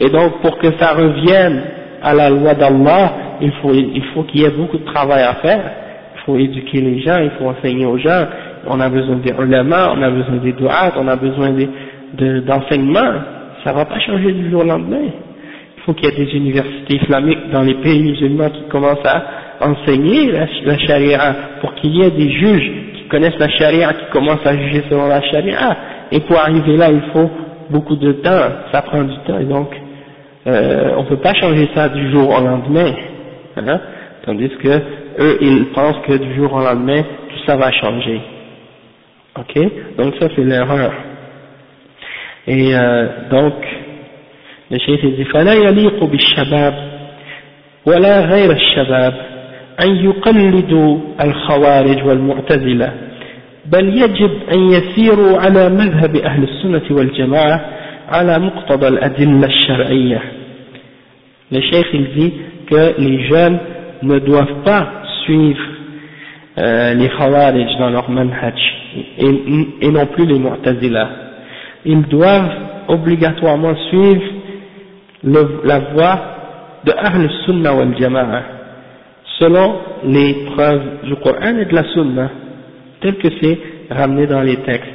Et donc pour que ça revienne à la loi d'Allah, il faut qu'il y ait beaucoup de travail à faire. Il faut éduquer les gens, il faut enseigner aux gens. On a besoin des ulama, on a besoin des du'at, on a besoin d'enseignement. De, ça va pas changer du jour au lendemain. Il faut qu'il y ait des universités islamiques dans les pays musulmans qui commencent à enseigner la, la charia, pour qu'il y ait des juges qui connaissent la charia, qui commencent à juger selon la charia. Et pour arriver là, il faut beaucoup de temps, ça prend du temps, et donc euh, on peut pas changer ça du jour au lendemain. Hein, tandis que eux, ils pensent que du jour au lendemain, tout ça va changer. Ok Donc ça, c'est l'erreur. Et euh, donc, le chef dit, فلا يليق بالشباب ولا غير الشباب أن يقلدوا الخوارج والمعتزلة بل يجب أن يسيروا على مذهب أهل السنة والجماعة على مقتضى الأدلة الشرعية Le il dit que les jeunes ne doivent pas suivre euh, les khawarij dans leur manhaj et, et non plus les mu'tazila. Ils doivent obligatoirement suivre le, la voie de Ahl Sunnah wal Jama'a selon les preuves du Coran et de la Sunna tel que c'est ramené dans les textes.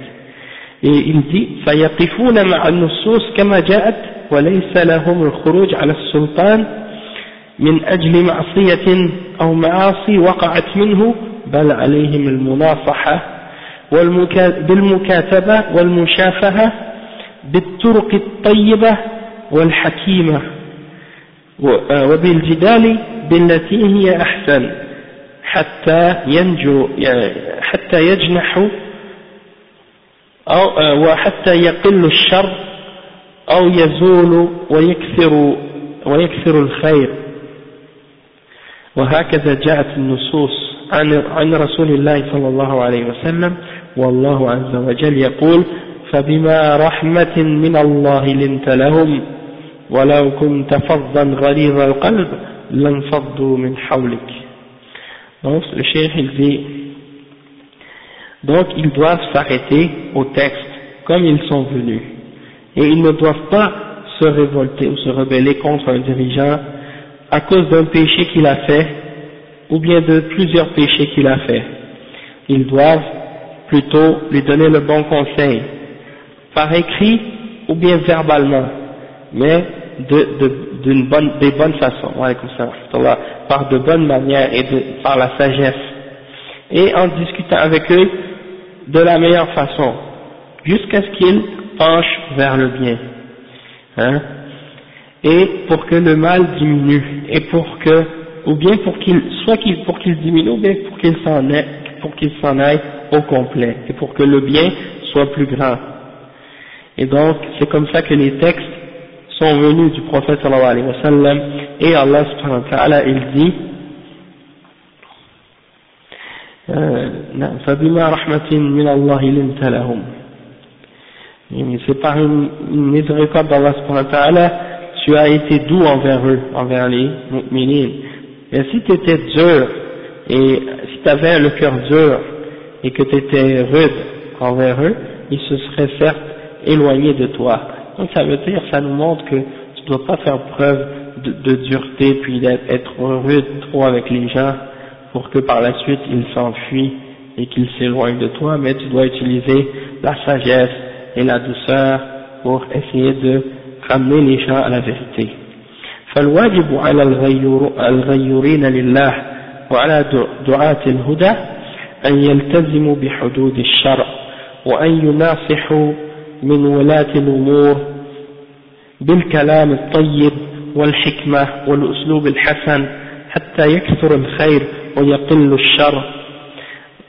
Et il dit فيقفون مع النصوص كما جاءت وليس لهم الخروج على السلطان من أجل معصية أو معاصي وقعت منه بل عليهم المناصحة بالمكاتبة والمشافهة بالطرق الطيبة والحكيمة وبالجدال بالتي هي أحسن حتى ينجو حتى يجنح أو وحتى يقل الشر أو يزول ويكثر ويكثر الخير. وهكذا جاءت النصوص. عن عن رسول الله صلى الله عليه وسلم والله عز وجل يقول فبما رحمة من الله لنت لهم ولو كنت فظا غليظ القلب لانفضوا من حولك Donc, le cheikh, il dit, donc ils doivent s'arrêter au texte comme ils sont venus. Et ils ne doivent pas se révolter ou se rebeller contre un dirigeant à cause d'un péché qu'il a fait, ou bien de plusieurs péchés qu'il a fait. Ils doivent plutôt lui donner le bon conseil, par écrit ou bien verbalement, mais de, de, bonne, des bonnes façons, par de bonnes manières et de, par la sagesse, et en discutant avec eux de la meilleure façon, jusqu'à ce qu'ils penchent vers le bien. Hein, et pour que le mal diminue, et pour que, ou bien pour qu'il, soit qu'il, pour qu'il diminue, ou bien pour qu'il s'en aille, pour qu'il s'en aille au complet, et pour que le bien soit plus grand. Et donc, c'est comme ça que les textes sont venus du prophète sallallahu alayhi wa sallam et Allah subhanahu wa ta'ala il dit فبما رحمة من الله لنت لهم c'est par une, une miséricorde d'Allah subhanahu wa ta'ala tu as été doux envers eux, envers les mu'minin. et si tu étais dur, et si tu avais le cœur dur, et que tu étais rude envers eux, ils se seraient certes éloignés de toi. Donc ça veut dire, ça nous montre que tu ne dois pas faire preuve de, de dureté puis d'être rude trop avec les gens pour que par la suite ils s'enfuient et qu'ils s'éloignent de toi, mais tu dois utiliser la sagesse et la douceur pour essayer de ramener les gens à la vérité. فالواجب على الغيورين لله وعلى دعاة الهدى أن يلتزموا بحدود الشرع وأن يناصحوا من ولاة الأمور بالكلام الطيب والحكمة والأسلوب الحسن حتى يكثر الخير ويقل الشر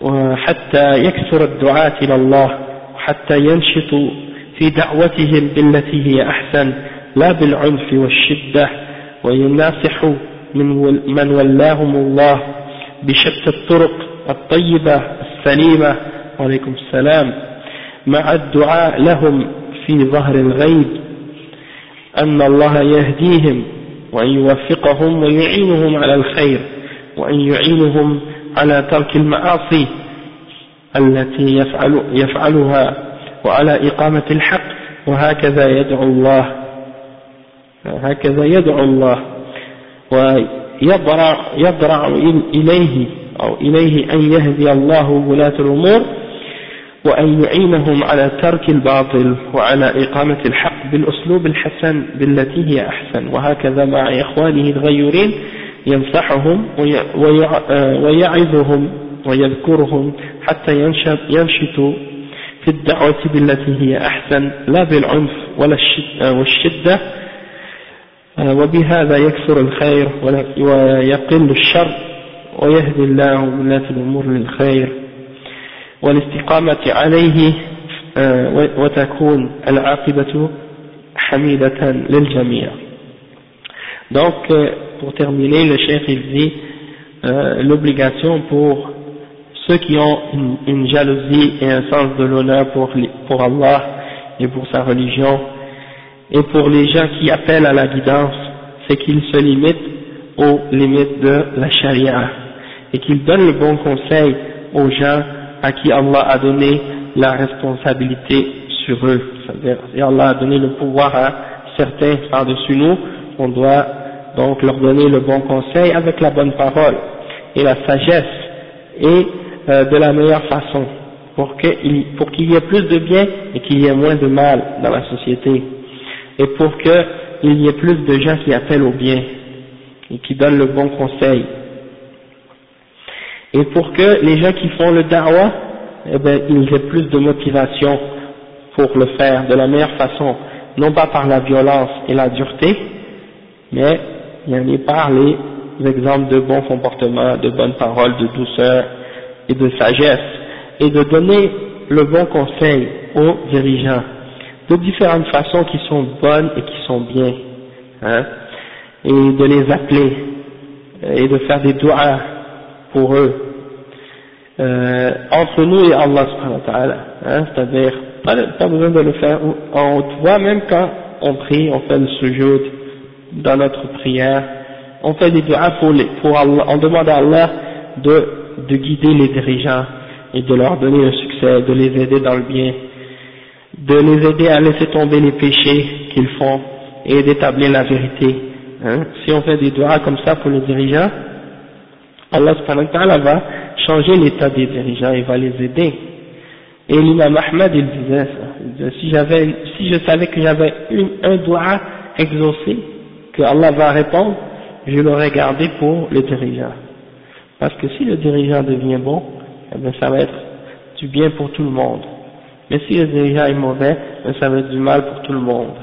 وحتى يكثر الدعاة إلى الله وحتى ينشطوا في دعوتهم بالتي هي أحسن لا بالعنف والشدة ويناصحوا من, من ولاهم الله بشتى الطرق الطيبة السليمة. وعليكم السلام. مع الدعاء لهم في ظهر الغيب أن الله يهديهم وأن يوفقهم ويعينهم على الخير وأن يعينهم على ترك المعاصي التي يفعل يفعلها وعلى إقامة الحق. وهكذا يدعو الله هكذا يدعو الله ويضرع يضرع إليه أو إليه أن يهدي الله ولاة الأمور وأن يعينهم على ترك الباطل وعلى إقامة الحق بالأسلوب الحسن بالتي هي أحسن. وهكذا مع إخوانه الغيورين ينصحهم ويعظهم ويذكرهم حتى ينشطوا في الدعوة بالتي هي أحسن لا بالعنف ولا والشدة وبهذا يكثر الخير ويقل الشر ويهدي الله ولاة الأمور للخير والاستقامة عليه وتكون العاقبة حميدة للجميع Donc, pour terminer, le chef il dit euh, l'obligation pour ceux qui ont une, une, jalousie et un sens de l'honneur pour, pour Allah et pour sa religion, et pour les gens qui appellent à la guidance, c'est qu'ils se limitent aux limites de la charia et qu'ils donnent le bon conseil aux gens à qui Allah a donné la responsabilité sur eux. Si Allah a donné le pouvoir à certains par-dessus nous, on doit donc leur donner le bon conseil avec la bonne parole et la sagesse et euh, de la meilleure façon pour qu'il y ait plus de bien et qu'il y ait moins de mal dans la société et pour qu'il y ait plus de gens qui appellent au bien et qui donnent le bon conseil. Et pour que les gens qui font le da'wah eh ben, ils aient plus de motivation pour le faire de la meilleure façon non pas par la violence et la dureté mais par les exemples de bon comportement, de bonnes paroles, de douceur et de sagesse, et de donner le bon conseil aux dirigeants, de différentes façons qui sont bonnes et qui sont bien, hein, et de les appeler, et de faire des doigts pour eux, euh, entre nous et Allah subhanahu wa ta'ala, hein, c'est-à-dire, pas, pas, besoin de le faire en haute voix, même quand on prie, on fait le sujoud dans notre prière, on fait des doigts pour, les, pour Allah, on demande à Allah de de guider les dirigeants et de leur donner le succès, de les aider dans le bien, de les aider à laisser tomber les péchés qu'ils font et d'établir la vérité. Hein. Si on fait des doigts comme ça pour les dirigeants, Allah subhanahu wa ta'ala va changer l'état des dirigeants et va les aider. Et l'imam Ahmad il disait ça, si j'avais, si je savais que j'avais un doigt exaucé, que Allah va répondre, je l'aurais gardé pour les dirigeants. Parce que si le dirigeant devient bon, eh bien ça va être du bien pour tout le monde. Mais si le dirigeant est mauvais, eh ça va être du mal pour tout le monde.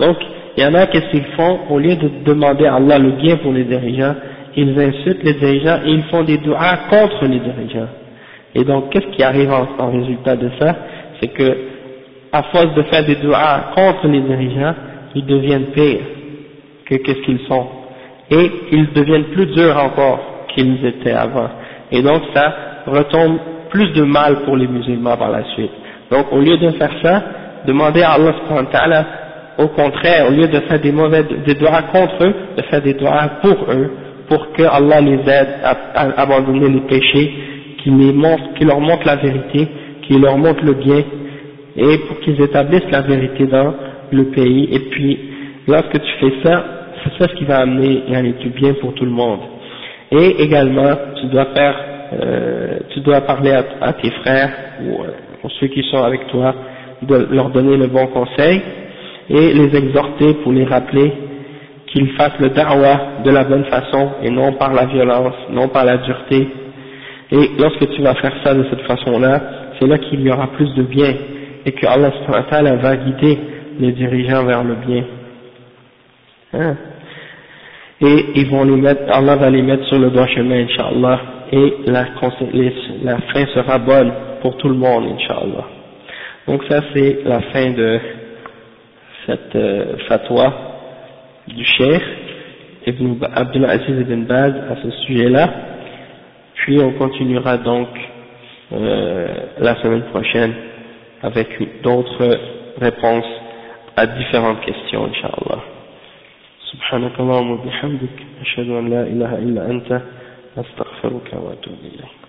Donc, il y en a qu'est-ce qu'ils font, au lieu de demander à Allah le bien pour les dirigeants, ils insultent les dirigeants et ils font des doigts contre les dirigeants. Et donc, qu'est-ce qui arrive en, résultat de ça? C'est que, à force de faire des doigts contre les dirigeants, ils deviennent pires que qu'est-ce qu'ils sont. Et ils deviennent plus durs encore qu'ils étaient avant. Et donc ça retombe plus de mal pour les musulmans par la suite. Donc au lieu de faire ça, demandez à Allah subhanahu au contraire, au lieu de faire des mauvais, des doigts contre eux, de faire des doigts pour eux, pour que Allah les aide à, abandonner les péchés, qu'il leur montre la vérité, qu'il leur montre le bien, et pour qu'ils établissent la vérité dans le pays. Et puis, lorsque tu fais ça, c'est ça ce qui va amener du bien pour tout le monde. Et également, tu dois faire, euh, tu dois parler à, tes frères ou euh, ceux qui sont avec toi, de leur donner le bon conseil et les exhorter pour les rappeler qu'ils fassent le da'wah de la bonne façon et non par la violence, non par la dureté. Et lorsque tu vas faire ça de cette façon-là, c'est là qu'il y aura plus de bien et que Allah va guider les dirigeants vers le bien. Hein? Et ils vont les mettre, Allah va les mettre sur le droit chemin, Inch'Allah, et la fin sera bonne pour tout le monde, Inch'Allah. Donc ça c'est la fin de cette euh, fatwa du Cheikh Ibn Abdulaziz ibn Baz à ce sujet-là. Puis on continuera donc euh, la semaine prochaine avec d'autres réponses à différentes questions, Inch'Allah. سبحانك اللهم وبحمدك أشهد أن لا إله إلا أنت أستغفرك وأتوب إليك